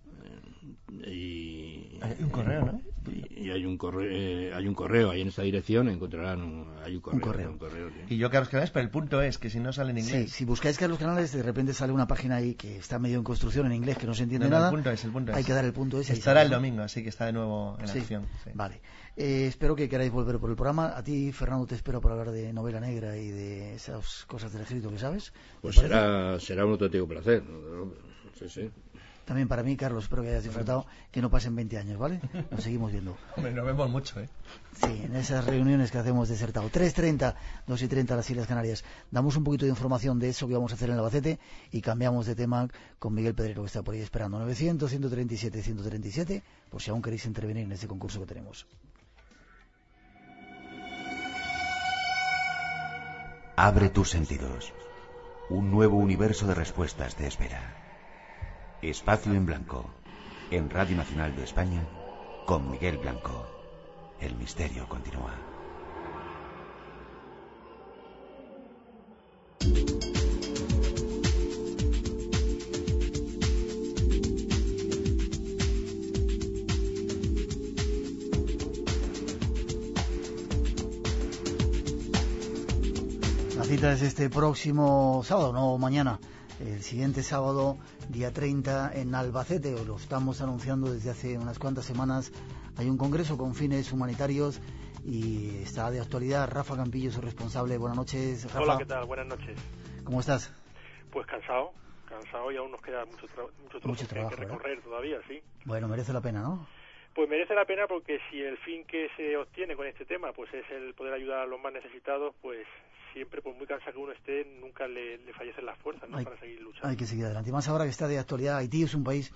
eh, y, Hay un correo, ¿no? Y, y hay un correo eh, hay un correo ahí en esta dirección encontrarán un, hay un correo, correo. sí. Y yo Carlos Canales, pero el punto es que si no sale en Sí, inglés. si buscáis Carlos Canales, de repente sale una página ahí que está medio en construcción en inglés, que no se entiende No, no, nada. el punto es, el punto Hay es. que dar el punto ese. Estará el domingo, así que está de nuevo en Sí, acción. sí. Vale. Eh, espero que queráis volver por el programa. A ti, Fernando, te espero para hablar de novela negra y de esas cosas del escrito que sabes. ¿Te pues parece? será será un auténtico placer sí, sí. También para mí, Carlos, espero que hayas disfrutado. Que no pasen 20 años, ¿vale? Nos seguimos viendo. Hombre, nos vemos mucho, ¿eh? Sí, en esas reuniones que hacemos desertado. 3.30, 2 y 30 las Islas Canarias. Damos un poquito de información de eso que vamos a hacer en el Albacete y cambiamos de tema con Miguel Pedrero, que está por ahí esperando. 900, 137, 137, por si aún queréis intervenir en este concurso que tenemos. Abre tus sentidos. Un nuevo universo de respuestas te espera. Espacio en Blanco. En Radio Nacional de España. Con Miguel Blanco. El misterio continúa. La cita es este próximo sábado, no mañana, el siguiente sábado, día 30, en Albacete, lo estamos anunciando desde hace unas cuantas semanas, hay un congreso con fines humanitarios y está de actualidad Rafa Campillo, su responsable. Buenas noches, Rafa. Hola, ¿qué tal? Buenas noches. ¿Cómo estás? Pues cansado, cansado y aún nos queda mucho, mucho, trabajo que recorrer todavía, sí. Bueno, merece la pena, ¿no? Pues merece la pena porque si el fin que se obtiene con este tema pues es el poder ayudar a los más necesitados, pues siempre, por muy cansado que uno esté, nunca le, fallecen las fuerzas ¿no? para seguir luchando. Hay que seguir adelante. Y más ahora que está de actualidad, Haití es un país,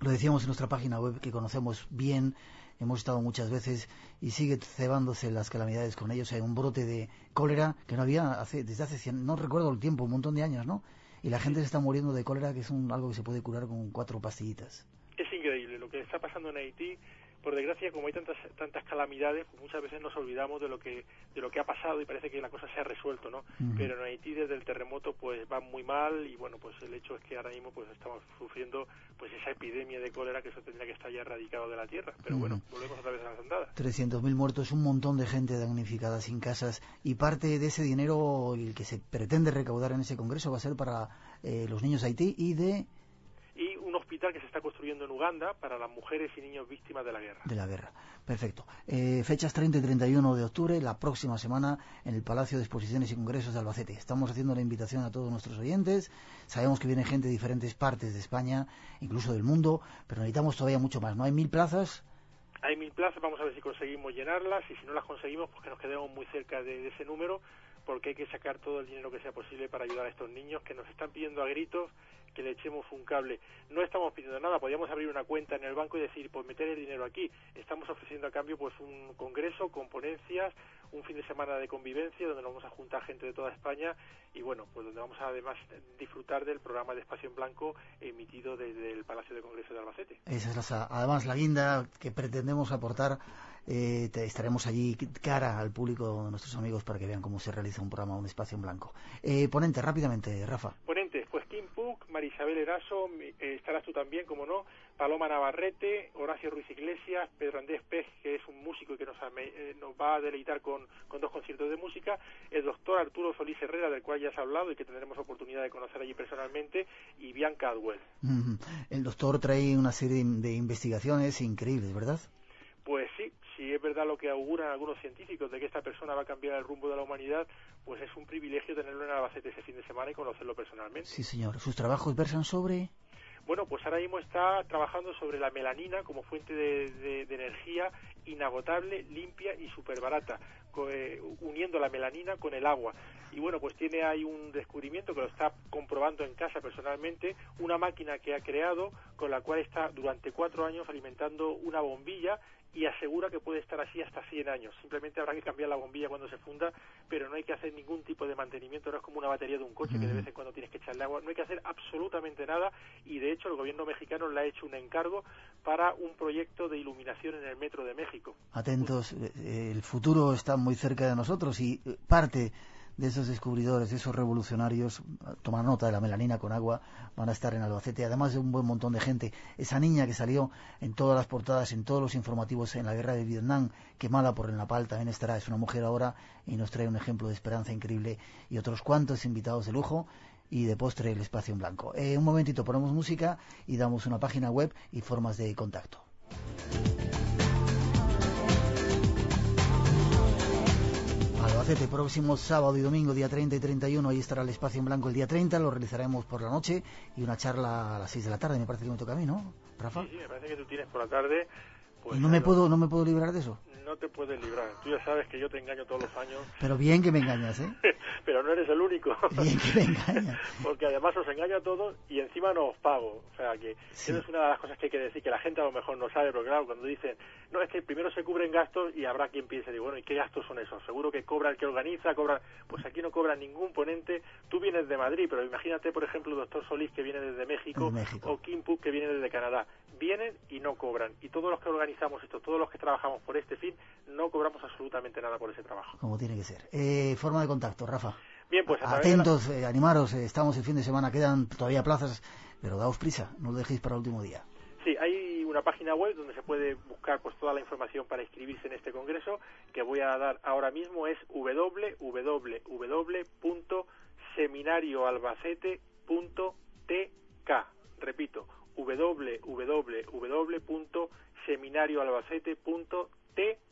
lo decíamos en nuestra página web, que conocemos bien, hemos estado muchas veces y sigue cebándose las calamidades con ellos. Hay un brote de cólera que no había hace, desde hace, no recuerdo el tiempo, un montón de años, ¿no? Y la gente se está muriendo de cólera, que es un, algo que se puede curar con cuatro pastillitas. Es increíble lo que está pasando en Haití por desgracia, como hay tantas tantas calamidades, pues muchas veces nos olvidamos de lo que de lo que ha pasado y parece que la cosa se ha resuelto, ¿no? Pero en Haití desde el terremoto pues va muy mal y bueno, pues el hecho es que ahora mismo pues estamos sufriendo pues esa epidemia de cólera que eso tendría que estar ya erradicado de la tierra, pero bueno, volvemos otra vez a las andadas. 300.000 muertos, un montón de gente damnificada sin casas y parte de ese dinero el que se pretende recaudar en ese congreso va a ser para eh, los niños de Haití y de construyendo en Uganda para las mujeres y niños víctimas de la guerra. De la guerra, perfecto. Eh, fechas 30 y 31 de octubre, la próxima semana, en el Palacio de Exposiciones y Congresos de Albacete. Estamos haciendo la invitación a todos nuestros oyentes. Sabemos que viene gente de diferentes partes de España, incluso del mundo, pero necesitamos todavía mucho más. ¿No hay mil plazas? Hay mil plazas, vamos a ver si conseguimos llenarlas y si no las conseguimos, pues que nos quedemos muy cerca de ese número porque hay que sacar todo el dinero que sea posible para ayudar a estos niños que nos están pidiendo a gritos que le echemos un cable. No estamos pidiendo nada, podríamos abrir una cuenta en el banco y decir, pues meter el dinero aquí. Estamos ofreciendo a cambio pues un congreso con ponencias, un fin de semana de convivencia donde nos vamos a juntar gente de toda España y bueno, pues donde vamos a además disfrutar del programa de Espacio en Blanco emitido desde el Palacio de Congreso de Albacete. Esa es además la guinda que pretendemos aportar eh, estaremos allí cara al público de nuestros amigos para que vean cómo se realiza un programa, un espacio en blanco. Eh, ponente, rápidamente, Rafa. Ponente, Puck, Marisabel Eraso, eh, estarás tú también, como no, Paloma Navarrete, Horacio Ruiz Iglesias, Pedro Andrés Pez, que es un músico y que nos, eh, nos va a deleitar con, con, dos conciertos de música, el doctor Arturo Solís Herrera, del cual ya has hablado y que tendremos oportunidad de conocer allí personalmente, y Bianca Adwell. El doctor trae una serie de investigaciones increíbles, ¿verdad? Pues sí, si es verdad lo que auguran algunos científicos de que esta persona va a cambiar el rumbo de la humanidad, pues es un privilegio tenerlo en Albacete ese fin de semana y conocerlo personalmente. Sí, señor. ¿Sus trabajos versan sobre...? Bueno, pues ahora mismo está trabajando sobre la melanina como fuente de, energía inagotable, limpia y súper barata, eh, uniendo la melanina con el agua. Y bueno, pues tiene ahí un descubrimiento que lo está comprobando en casa personalmente, una máquina que ha creado con la cual está durante cuatro años alimentando una bombilla y asegura que puede estar así hasta 100 años. Simplemente habrá que cambiar la bombilla cuando se funda, pero no hay que hacer ningún tipo de mantenimiento, no es como una batería de un coche que de vez en cuando tienes que echarle agua, no hay que hacer absolutamente nada y de hecho el gobierno mexicano le ha hecho un encargo para un proyecto de iluminación en el metro de México. Atentos, eh, el futuro está muy cerca de nosotros y eh, parte de esos descubridores, de esos revolucionarios, tomar nota de la melanina con agua, van a estar en Albacete, además de un buen montón de gente. Esa niña que salió en todas las portadas, en todos los informativos en la guerra de Vietnam, quemada por el Napal, también estará, es una mujer ahora y nos trae un ejemplo de esperanza increíble. Y otros cuantos invitados de lujo y de postre el espacio en blanco. Eh, un momentito ponemos música y damos una página web y formas de contacto. Albacete, próximo sábado y domingo, día 30 y 31, ahí estará el espacio en blanco el día 30, lo realizaremos por la noche y una charla a las 6 de la tarde, me parece que me toca a mí, ¿no, Rafa? Sí, sí me parece que tú tienes por la tarde... Pues, ¿Y no me, puedo, no me puedo librar de eso? No te puedes librar. Tú ya sabes que yo te engaño todos los años. Pero bien que me engañas, ¿eh? Pero no eres el único. Bien que me engañas. Porque además os engaño a todos y encima no os pago. O sea que eso es una de las cosas que hay que decir, que la gente a lo mejor no sabe, pero claro, cuando dicen, no, es que primero se cubren gastos y habrá quien piense, digo, bueno, ¿y qué gastos son esos? Seguro que cobra el que organiza, cobra... Pues aquí no cobra ningún ponente. Tú vienes de Madrid, pero imagínate, por ejemplo, el doctor Solís que viene desde México, México. o Kim Puk que viene desde Canadá. Vienen y no cobran. Y todos los que organizamos esto, todos los que trabajamos por este fin, no cobramos absolutamente nada por ese trabajo. Como tiene que ser. Eh, forma de contacto, Rafa. Bien, pues atentos, eh, animaros, eh, estamos el fin de semana, quedan todavía plazas, pero daos prisa, no lo dejéis para el último día. Sí, hay una página web donde se puede buscar pues toda la información para inscribirse en este congreso que voy a dar ahora mismo es www.seminarioalbacete.tk. Repito, www.seminarioalbacete.tk.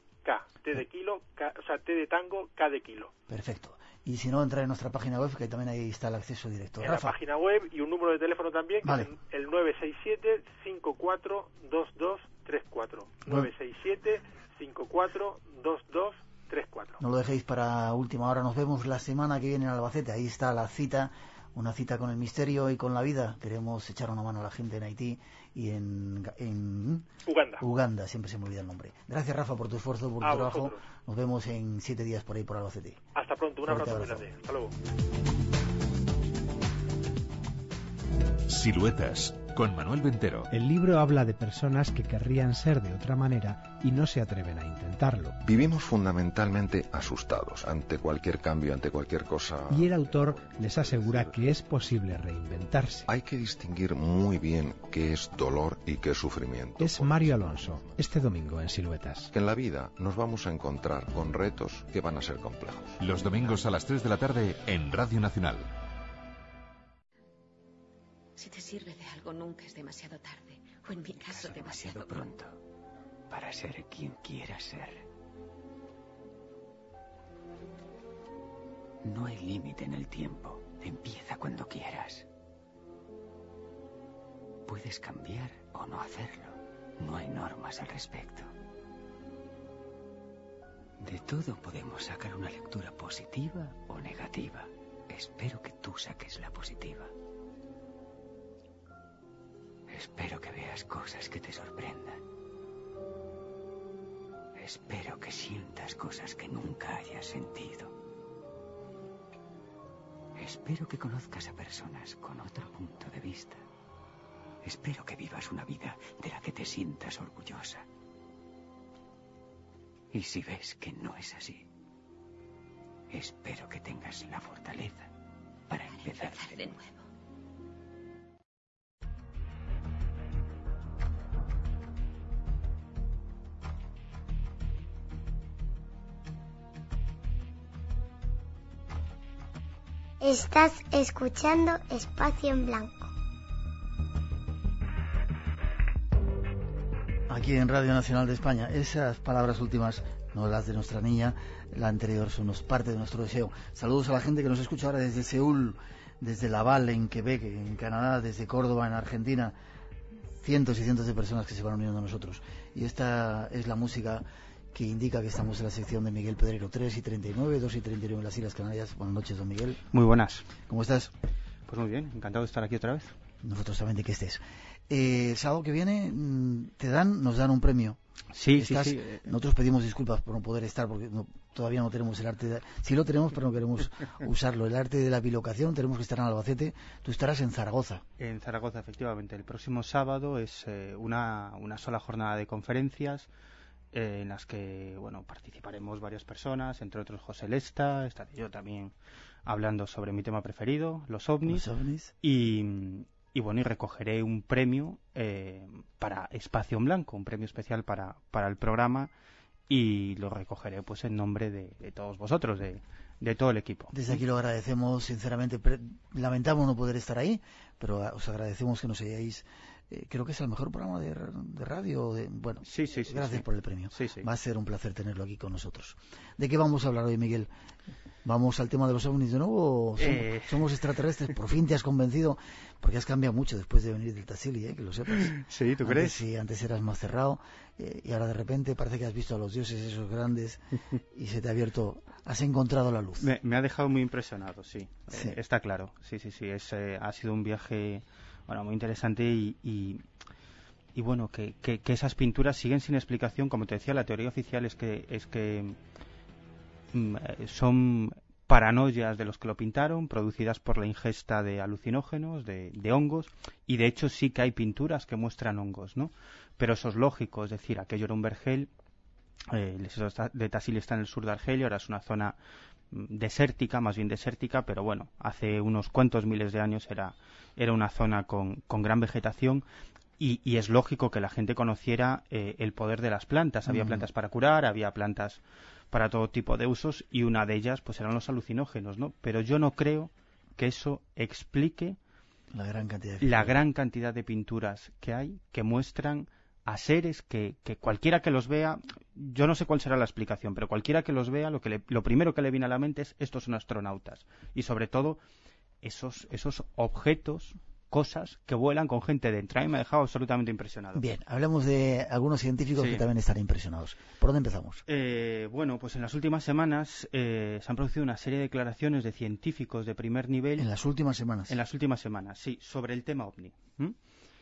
T de kilo, K, o sea, T de tango, K de kilo. Perfecto. Y si no, entra en nuestra página web, que también ahí está el acceso directo. En Rafa. la página web y un número de teléfono también, que Vale. es el 967-542234. 967-542234. No lo dejéis para última hora. Nos vemos la semana que viene en Albacete. Ahí está la cita, una cita con el misterio y con la vida. Queremos echar una mano a la gente en Haití y en, en Uganda. Uganda. Siempre se me olvida el nombre. Gracias, Rafa, por tu esfuerzo, por tu trabajo. Nos vemos en siete días por ahí por Albacete. Hasta pronto, un abrazo abrazo. Hasta luego. Siluetas, con Manuel Ventero. El libro habla de personas que querrían ser de otra manera y no se atreven a intentarlo. Vivimos fundamentalmente asustados ante cualquier cambio, ante cualquier cosa. Y el autor les asegura que es posible reinventarse. Hay que distinguir muy bien qué es dolor y qué es sufrimiento. Es Mario Alonso, este domingo en Siluetas. Que en la vida nos vamos a encontrar con retos que van a ser complejos. Los domingos a las 3 de la tarde en Radio Nacional. Si te sirve de algo, nunca es demasiado tarde. O en mi caso, demasiado pronto. para ser quien quieras ser. No hay límite en el tiempo. Empieza cuando quieras. Puedes cambiar o no hacerlo. No hay normas al respecto. De todo podemos sacar una lectura positiva o negativa. Espero que tú saques la positiva. Espero que veas cosas que te sorprendan. Espero que sientas cosas que nunca hayas sentido. Espero que conozcas a personas con otro punto de vista. Espero que vivas una vida de la que te sientas orgullosa. Y si ves que no es así, espero que tengas la fortaleza para empezar de nuevo. Estás escuchando Espacio en Blanco. Aquí en Radio Nacional de España. Esas palabras últimas, no las de nuestra niña, la anterior, son parte de nuestro deseo. Saludos a la gente que nos escucha ahora desde Seúl, desde Laval, en Quebec, en Canadá, desde Córdoba, en Argentina. Cientos y cientos de personas que se van uniendo a nosotros. Y esta es la música que indica que estamos en la sección de Miguel Pedrero 3 y 39, 2 y 39 en las Islas Canarias. Buenas noches, don Miguel. Muy buenas. ¿Cómo estás? Pues muy bien, encantado de estar aquí otra vez. Nosotros también de que estés. Eh, el sábado que viene mm, te dan, nos dan un premio. Sí, Estás- sí, sí. Nosotros pedimos disculpas por no poder estar porque no- todavía no tenemos el arte. De, sí lo tenemos, pero no queremos usarlo. El arte de la bilocación tenemos que estar en Albacete. Tú estarás en Zaragoza. En Zaragoza, efectivamente. El próximo sábado es eh, una, una sola jornada de conferencias eh, en las que bueno participaremos varias personas, entre otros José Lesta, estaré yo también hablando sobre mi tema preferido, los ovnis. Los ovnis. Y, y bueno, y recogeré un premio eh, para Espacio en Blanco, un premio especial para, para el programa y lo recogeré pues en nombre de, de todos vosotros, de, de todo el equipo. Desde aquí lo agradecemos, sinceramente. Lamentamos no poder estar ahí, pero os agradecemos que nos hayáis. Eh, creo que es el mejor programa de, de radio. de- bueno, Sí, sí, sí, gracias por el premio. Va a ser un placer tenerlo aquí con nosotros. ¿De qué vamos a hablar hoy, Miguel? ¿Vamos al tema de los ovnis de nuevo? o som- Eh. ¿Somos extraterrestres? Por fin te has convencido, porque has cambiado mucho después de venir del Tassili, ¿eh? que lo sepas. Sí, ¿tú Antes crees? Sí, antes eras más cerrado eh, y ahora de repente parece que has visto a los dioses esos grandes y se te ha abierto, has encontrado la luz. Me, me ha dejado muy impresionado, sí. Eh, está claro. Sí, sí, sí. Es, eh, ha sido un viaje bueno, muy interesante y, y, y bueno, que, que, esas pinturas siguen sin explicación. Como te decía, la teoría oficial es que, es que mm, eh, son paranoias de los que lo pintaron, producidas por la ingesta de alucinógenos, de, de hongos, y de hecho sí que hay pinturas que muestran hongos, ¿no? Pero eso es lógico, es decir, aquello era un vergel, eh, de Tassili está en el sur de Argelia, ahora es una zona desértica, más bien desértica, pero bueno, hace unos cuantos miles de años era, era una zona con, con gran vegetación y, y es lógico que la gente conociera eh, el poder de las plantas. Había plantas para curar, había plantas para todo tipo de usos y una de ellas pues eran los alucinógenos, ¿no? Pero yo no creo que eso explique la gran cantidad de, la gran cantidad de pinturas que hay que muestran a seres que, cualquiera que los vea, yo no sé cuál será la explicación, pero cualquiera que los vea, lo, que lo primero que le viene a la mente es estos son astronautas. Y sobre todo, esos, esos objetos cosas que vuelan con gente dentro. A mí me ha dejado absolutamente impresionado. Bien, hablemos de algunos científicos que también están impresionados. ¿Por dónde empezamos? Eh, bueno, pues en las últimas semanas eh, se han producido una serie de declaraciones de científicos de primer nivel. ¿En las últimas semanas? En las últimas semanas, sí, sobre el tema ovni.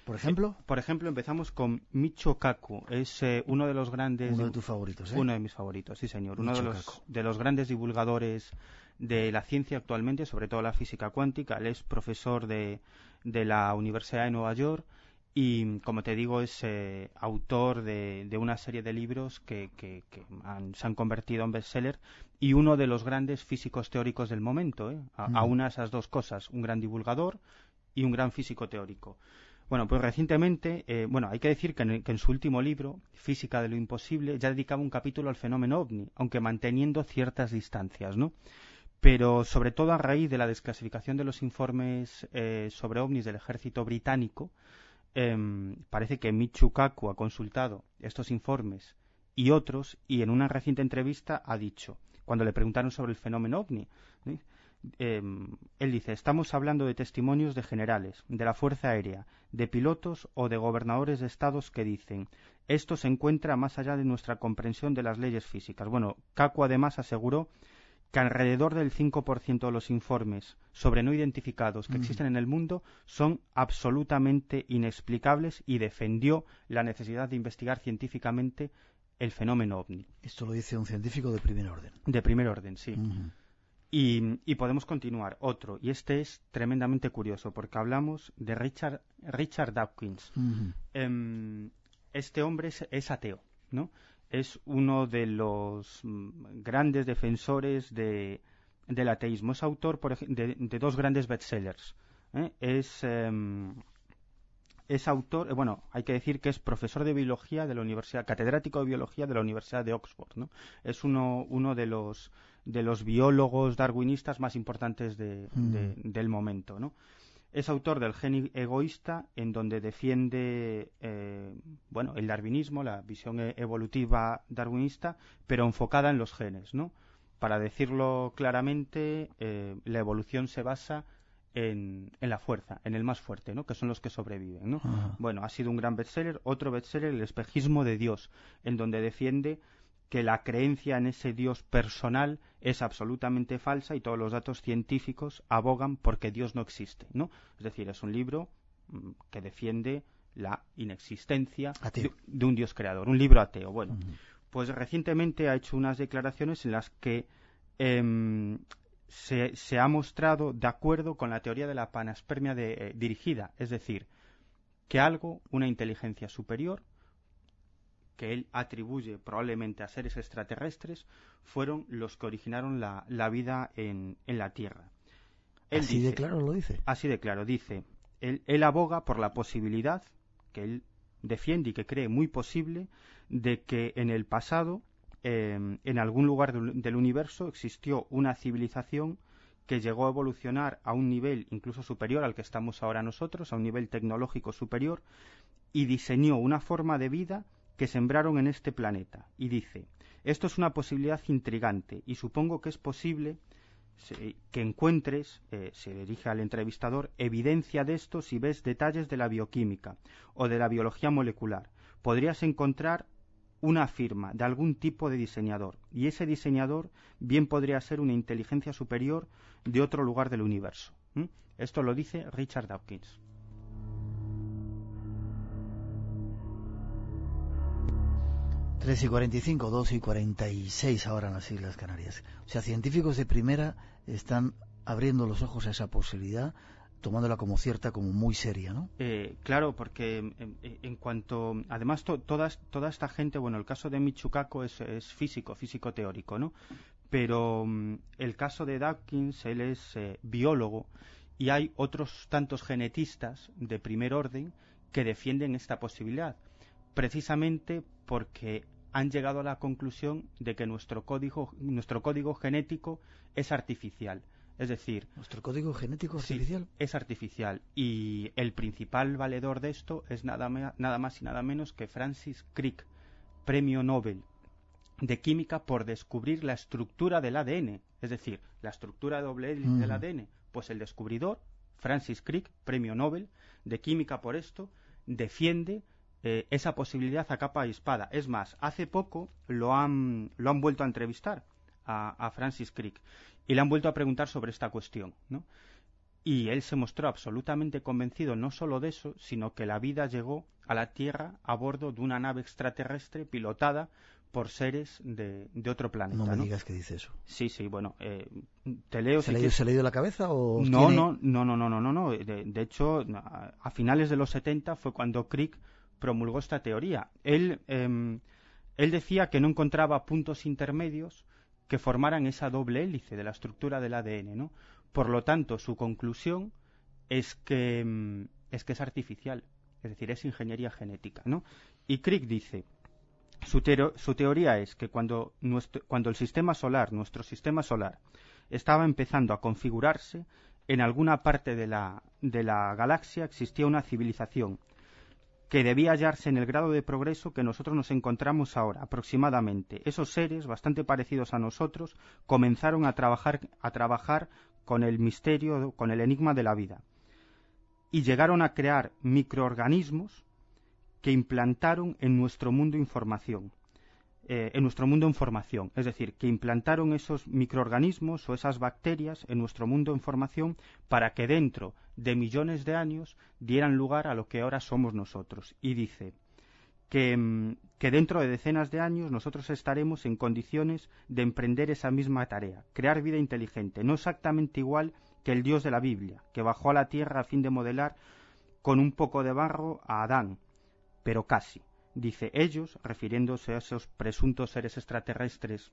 ¿Por ejemplo? Eh, por ejemplo, empezamos con Micho Kaku. Es uno de los grandes... Uno de tus favoritos, ¿eh? Uno de mis favoritos, sí, señor. uno de los, de los grandes divulgadores de la ciencia actualmente, sobre todo la física cuántica. Él es profesor de, de la Universidad de Nueva York y, como te digo, es eh, autor de, de, una serie de libros que, que, se han convertido en bestseller y uno de los grandes físicos teóricos del momento. ¿eh? A, una esas dos cosas, un gran divulgador y un gran físico teórico. Bueno, pues recientemente, eh, bueno, hay que decir que en, que en, su último libro, Física de lo Imposible, ya dedicaba un capítulo al fenómeno ovni, aunque manteniendo ciertas distancias, ¿no? pero sobre todo a raíz de la desclasificación de los informes eh, sobre ovnis del ejército británico, em, parece que Michu Kaku ha consultado estos informes y otros y en una reciente entrevista ha dicho, cuando le preguntaron sobre el fenómeno ovni, em, él dice, estamos hablando de testimonios de generales, de la Fuerza Aérea, de pilotos o de gobernadores de estados que dicen, esto se encuentra más allá de nuestra comprensión de las leyes físicas. Bueno, Kaku además aseguró que alrededor del 5% de los informes sobre no identificados que existen en el mundo son absolutamente inexplicables y defendió la necesidad de investigar científicamente el fenómeno ovni. Esto lo dice un científico de primer orden. De primer orden, sí. Y, podemos continuar. Otro, y este es tremendamente curioso, porque hablamos de Richard, Richard Dawkins. Em, este hombre es ateo, ¿no? es uno de los mm, grandes defensores de, del ateísmo. Es autor por de, de, dos grandes bestsellers. ¿eh? Es, em, es autor, eh, bueno, hay que decir que es profesor de biología de la Universidad, catedrático de biología de la Universidad de Oxford. ¿no? Es uno, uno de los de los biólogos darwinistas más importantes de, mm. del momento, ¿no? Es autor del Gen egoísta, en donde defiende eh, bueno, el darwinismo, la visión e-, evolutiva darwinista, pero enfocada en los genes. ¿no? Para decirlo claramente, eh, la evolución se basa en, en, la fuerza, en el más fuerte, ¿no? que son los que sobreviven. ¿no? Bueno, ha sido un gran bestseller. Otro bestseller, El espejismo de Dios, en donde defiende que la creencia en ese Dios personal es absolutamente falsa y todos los datos científicos abogan porque Dios no existe, ¿no? Es decir, es un libro mm, que defiende la inexistencia de, un Dios creador, un libro ateo. Bueno, pues recientemente ha hecho unas declaraciones en las que em, se, ha mostrado de acuerdo con la teoría de la panaspermia eh, dirigida, es decir, que algo, una inteligencia superior, que él atribuye probablemente a seres extraterrestres fueron los que originaron la, vida en, la Tierra. así de claro lo dice. Así de claro, dice. Él, aboga por la posibilidad, que él defiende y que cree muy posible, de que en el pasado, em, en algún lugar del universo, existió una civilización que llegó a evolucionar a un nivel incluso superior al que estamos ahora nosotros, a un nivel tecnológico superior, y diseñó una forma de vida que sembraron en este planeta. Y dice, esto es una posibilidad intrigante y supongo que es posible que encuentres, eh, se dirige al entrevistador, evidencia de esto si ves detalles de la bioquímica o de la biología molecular. Podrías encontrar una firma de algún tipo de diseñador y ese diseñador bien podría ser una inteligencia superior de otro lugar del universo. Esto lo dice Richard Dawkins. 3 y 45, 2 y 46 ahora en las Islas Canarias. O sea, científicos de primera están abriendo los ojos a esa posibilidad, tomándola como cierta, como muy seria, ¿no? Eh, claro, porque en, cuanto... Además, toda, toda esta gente, bueno, el caso de Michukako es, es físico, físico teórico, ¿no? Pero mm, el caso de Dawkins, él es eh, biólogo y hay otros tantos genetistas de primer orden que defienden esta posibilidad precisamente porque han llegado a la conclusión de que nuestro código, nuestro código genético es artificial. Es decir, nuestro código genético artificial es artificial y el principal valedor de esto es nada, nada más y nada menos que Francis Crick, premio Nobel de química por descubrir la estructura del ADN, es decir, la estructura doble hélice del ADN. Pues el descubridor, Francis Crick, premio Nobel de química por esto, defiende eh, esa posibilidad a capa y espada. Es más, hace poco lo han, lo han vuelto a entrevistar a, Francis Crick y le han vuelto a preguntar sobre esta cuestión, ¿no? Y él se mostró absolutamente convencido no solo de eso, sino que la vida llegó a la Tierra a bordo de una nave extraterrestre pilotada por seres de, otro planeta. No me digas que dice eso. Sí, sí, bueno, eh, te leo. ¿Se, le, ¿Se le dio la cabeza o.? No, no, no, no, no, no, no. De, de, hecho, a finales de los 70 fue cuando Crick promulgó esta teoría. Él, em, él decía que no encontraba puntos intermedios que formaran esa doble hélice de la estructura del ADN, ¿no? Por lo tanto, su conclusión es que em, es que es artificial, es decir, es ingeniería genética, ¿no? Y Crick dice, su, su teoría es que cuando, nuestro, cuando el sistema solar, nuestro sistema solar, estaba empezando a configurarse, en alguna parte de la, de la galaxia existía una civilización que debía hallarse en el grado de progreso que nosotros nos encontramos ahora, aproximadamente. Esos seres, bastante parecidos a nosotros, comenzaron a trabajar, a trabajar con el misterio, con el enigma de la vida. Y llegaron a crear microorganismos que implantaron en nuestro mundo información. Eh, en nuestro mundo información, es decir, que implantaron esos microorganismos o esas bacterias en nuestro mundo información para que dentro de millones de años dieran lugar a lo que ahora somos nosotros. Y dice que, mm, que dentro de decenas de años nosotros estaremos en condiciones de emprender esa misma tarea, crear vida inteligente, no exactamente igual que el Dios de la Biblia, que bajó a la tierra a fin de modelar con un poco de barro a Adán, pero casi dice ellos, refiriéndose a esos presuntos seres extraterrestres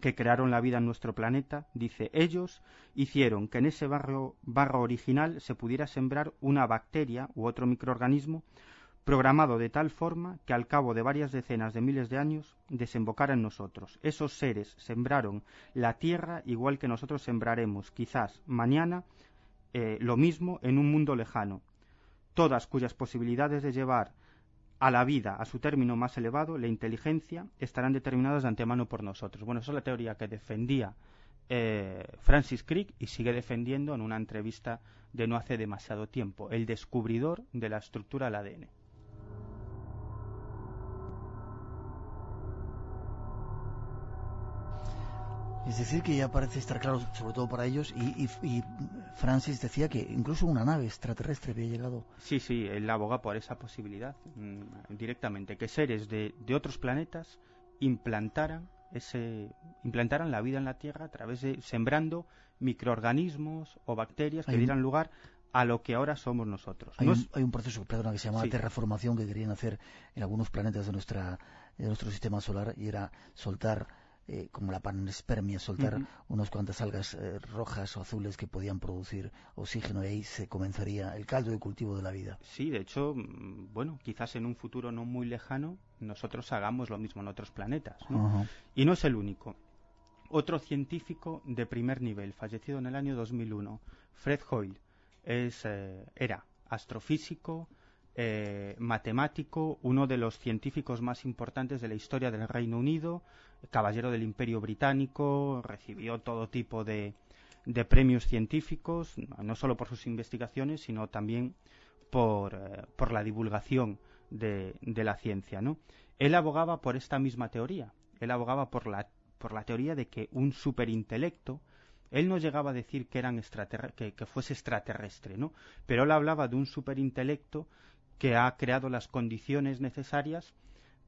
que crearon la vida en nuestro planeta, dice ellos hicieron que en ese barro, barro original se pudiera sembrar una bacteria u otro microorganismo programado de tal forma que al cabo de varias decenas de miles de años desembocara en nosotros. Esos seres sembraron la tierra igual que nosotros sembraremos, quizás mañana, eh, lo mismo en un mundo lejano, todas cuyas posibilidades de llevar a la vida, a su término más elevado, la inteligencia, estarán determinadas de antemano por nosotros. Bueno, esa es la teoría que defendía eh, Francis Crick y sigue defendiendo en una entrevista de no hace demasiado tiempo, el descubridor de la estructura del ADN. Es decir, que ya parece estar claro, sobre todo para ellos, y, Francis decía que incluso una nave extraterrestre había llegado. Sí, sí, él aboga por esa posibilidad mm, directamente, que seres de, otros planetas implantaran ese implantaran la vida en la Tierra a través de sembrando microorganismos o bacterias que dieran lugar a lo que ahora somos nosotros. Hay, un, hay un, proceso, perdona, que se llama terraformación que querían hacer en algunos planetas de nuestra de nuestro sistema solar y era soltar eh, como la panespermia, soltar unas cuantas algas eh, rojas o azules que podían producir oxígeno y ahí se comenzaría el caldo de cultivo de la vida. Sí, de hecho, mm, bueno, quizás en un futuro no muy lejano nosotros hagamos lo mismo en otros planetas. Y no es el único. Otro científico de primer nivel, fallecido en el año 2001, Fred Hoyle, es, eh, era astrofísico, eh, matemático, uno de los científicos más importantes de la historia del Reino Unido, caballero del Imperio Británico, recibió todo tipo de, premios científicos, no solo por sus investigaciones, sino también por, eh, la divulgación de, la ciencia. ¿no? Él abogaba por esta misma teoría, él abogaba por la, teoría de que un superintelecto él no llegaba a decir que, eran que, fuese extraterrestre, ¿no? Pero él hablaba de un superintelecto que ha creado las condiciones necesarias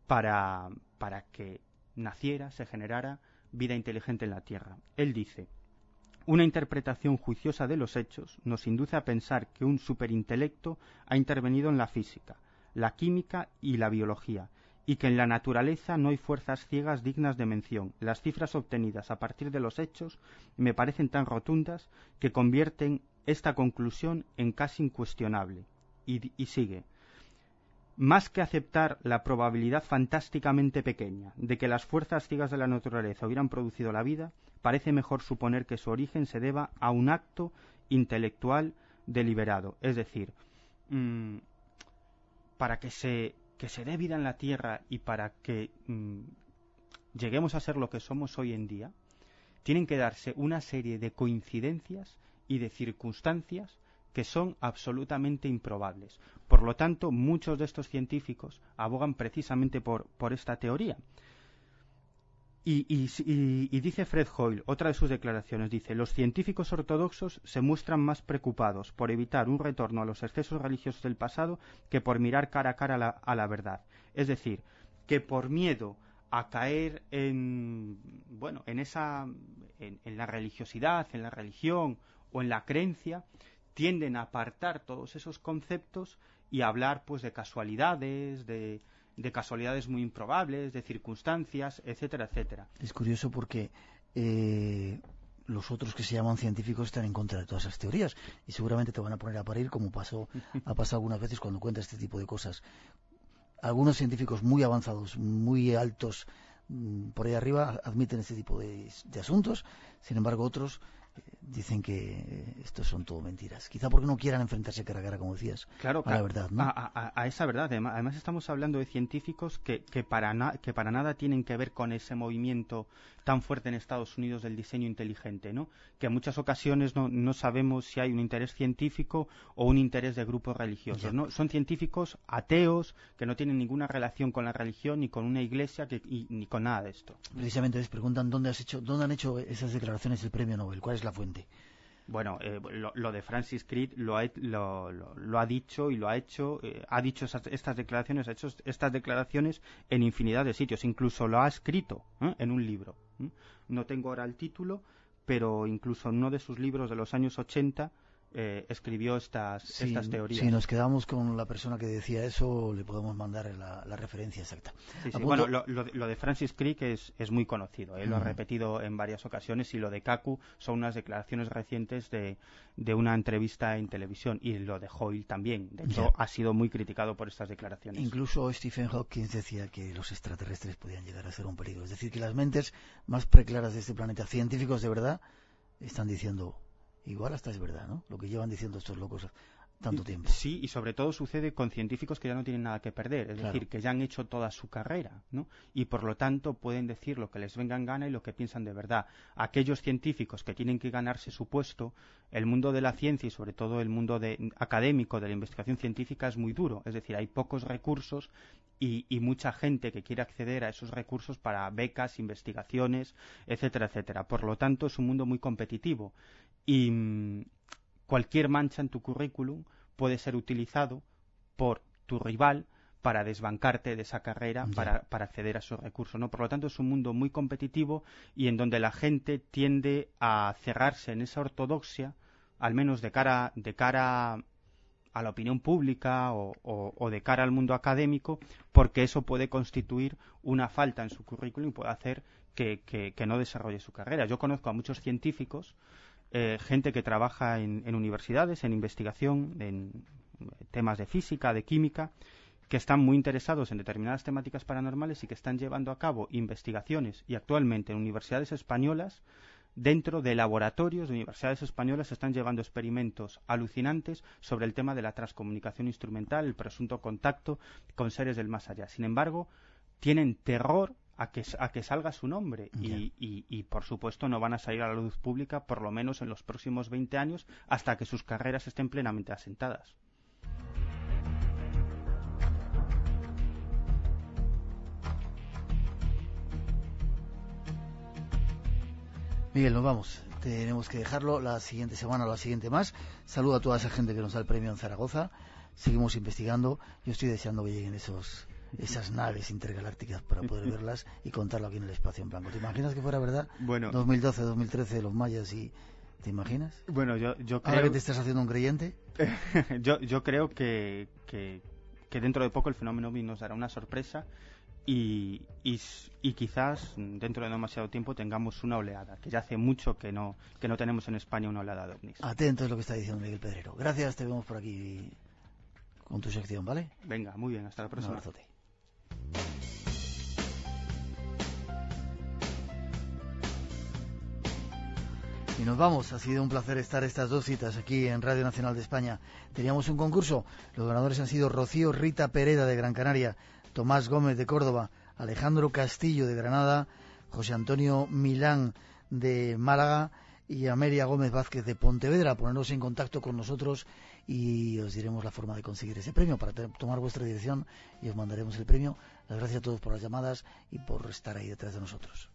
para, para que naciera, se generara vida inteligente en la Tierra. Él dice, una interpretación juiciosa de los hechos nos induce a pensar que un superintelecto ha intervenido en la física, la química y la biología, y que en la naturaleza no hay fuerzas ciegas dignas de mención. Las cifras obtenidas a partir de los hechos me parecen tan rotundas que convierten esta conclusión en casi incuestionable. y sigue más que aceptar la probabilidad fantásticamente pequeña de que las fuerzas ciegas de la naturaleza hubieran producido la vida, parece mejor suponer que su origen se deba a un acto intelectual deliberado. Es decir, mm, para que se, que se dé vida en la Tierra y para que mm, lleguemos a ser lo que somos hoy en día, tienen que darse una serie de coincidencias y de circunstancias que son absolutamente improbables. Por lo tanto, muchos de estos científicos abogan precisamente por, por esta teoría. Y, y, dice Fred Hoyle, otra de sus declaraciones, dice, los científicos ortodoxos se muestran más preocupados por evitar un retorno a los excesos religiosos del pasado que por mirar cara a cara a la, a la verdad. Es decir, que por miedo a caer en, bueno, en esa, en la religiosidad, en la religión o en la creencia, tienden a apartar todos esos conceptos y a hablar pues de casualidades, de, de casualidades muy improbables, de circunstancias, etcétera, etcétera. Es curioso porque eh, los otros que se llaman científicos están en contra de todas esas teorías y seguramente te van a poner a parir como pasó, ha pasado algunas veces cuando cuentas este tipo de cosas. Algunos científicos muy avanzados, muy altos mm, por ahí arriba admiten este tipo de asuntos, sin embargo otros dicen que estos son todo mentiras. Quizá porque no quieran enfrentarse cara a cara, como decías, claro, a la verdad. ¿no? A, esa verdad. Además, estamos hablando de científicos que, que, para que para nada tienen que ver con ese movimiento tan fuerte en Estados Unidos del diseño inteligente, ¿no? que en muchas ocasiones no, no sabemos si hay un interés científico o un interés de grupos religiosos. ¿no? Son científicos ateos que no tienen ninguna relación con la religión ni con una iglesia que, ni con nada de esto. Precisamente les preguntan dónde, has hecho, dónde han hecho esas declaraciones del premio Nobel, cuál es la fuente. Bueno, eh, lo, de Francis Crick lo ha, lo, ha dicho y lo ha hecho, eh, ha dicho estas declaraciones, ha hecho estas declaraciones en infinidad de sitios, incluso lo ha escrito ¿eh? en un libro. No tengo ahora el título, pero incluso en uno de sus libros de los años 80 eh, escribió estas, estas teorías. Si nos quedamos con la persona que decía eso, le podemos mandar la, referencia exacta. Bueno, lo, de Francis Crick es, es muy conocido, él ¿eh? lo ha repetido en varias ocasiones y lo de Kaku son unas declaraciones recientes de, de una entrevista en televisión y lo de Hoyle también. De hecho, ha sido muy criticado por estas declaraciones. Incluso Stephen Hawking decía que los extraterrestres podían llegar a ser un peligro. Es decir, que las mentes más preclaras de este planeta, científicos de verdad, están diciendo Igual hasta es verdad, ¿no? Lo que llevan diciendo estos locos tanto tiempo. Sí, y sobre todo sucede con científicos que ya no tienen nada que perder, es decir, que ya han hecho toda su carrera, ¿no? Y por lo tanto pueden decir lo que les venga en gana y lo que piensan de verdad. Aquellos científicos que tienen que ganarse su puesto, el mundo de la ciencia y sobre todo el mundo de, académico de la investigación científica es muy duro, es decir, hay pocos recursos y, y mucha gente que quiere acceder a esos recursos para becas, investigaciones, etcétera, etcétera. Por lo tanto, es un mundo muy competitivo y cualquier mancha en tu currículum puede ser utilizado por tu rival para desbancarte de esa carrera, para, para, acceder a esos recursos. ¿no? Por lo tanto, es un mundo muy competitivo y en donde la gente tiende a cerrarse en esa ortodoxia, al menos de cara, de cara a la opinión pública o, de cara al mundo académico, porque eso puede constituir una falta en su currículum y puede hacer que, que no desarrolle su carrera. Yo conozco a muchos científicos eh, gente que trabaja en, universidades, en investigación, en temas de física, de química, que están muy interesados en determinadas temáticas paranormales y que están llevando a cabo investigaciones y actualmente en universidades españolas dentro de laboratorios de universidades españolas están llevando experimentos alucinantes sobre el tema de la transcomunicación instrumental, el presunto contacto con seres del más allá. Sin embargo, tienen terror a que, a que salga su nombre y, y, por supuesto no van a salir a la luz pública por lo menos en los próximos 20 años hasta que sus carreras estén plenamente asentadas. Miguel, nos vamos. Tenemos que dejarlo la siguiente semana o la siguiente más. Saludo a toda esa gente que nos da el premio en Zaragoza. Seguimos investigando. Yo estoy deseando que lleguen esos esas naves intergalácticas para poder verlas y contarlo aquí en el espacio en blanco. ¿Te imaginas que fuera verdad? Bueno, 2012, 2013, los mayas y... ¿Te imaginas? Bueno, yo, yo creo... Ahora que te estás haciendo un creyente. yo, yo creo que, que, dentro de poco el fenómeno OVNI nos dará una sorpresa y, y, quizás dentro de demasiado tiempo tengamos una oleada, que ya hace mucho que no, que no tenemos en España una oleada de ovnis. Atento es lo que está diciendo Miguel Pedrero. Gracias, te vemos por aquí con tu sección, ¿vale? Venga, muy bien, hasta la próxima. Un. Y nos vamos. Ha sido un placer estar estas dos citas aquí en Radio Nacional de España. Teníamos un concurso. Los ganadores han sido Rocío Rita Pereda de Gran Canaria, Tomás Gómez de Córdoba, Alejandro Castillo de Granada, José Antonio Milán de Málaga y Amelia Gómez Vázquez de Pontevedra. Ponernos en contacto con nosotros y os diremos la forma de conseguir ese premio para tomar vuestra dirección y os mandaremos el premio. Las gracias a todos por las llamadas y por estar ahí detrás de nosotros.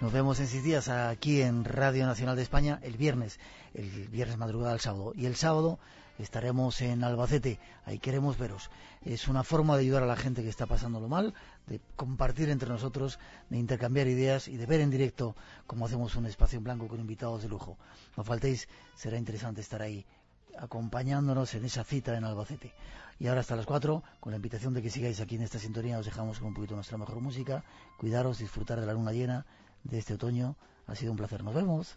Nos vemos en seis días aquí en Radio Nacional de España el viernes, el viernes madrugada al sábado. Y el sábado estaremos en Albacete, ahí queremos veros. Es una forma de ayudar a la gente que está pasándolo mal, de compartir entre nosotros, de intercambiar ideas y de ver en directo cómo hacemos un espacio en blanco con invitados de lujo. No faltéis, será interesante estar ahí acompañándonos en esa cita en Albacete. Y ahora hasta las 4, con la invitación de que sigáis aquí en esta sintonía, os dejamos con un poquito nuestra mejor música. Cuidaros, disfrutar de la luna llena de este otoño. Ha sido un placer. Nos vemos.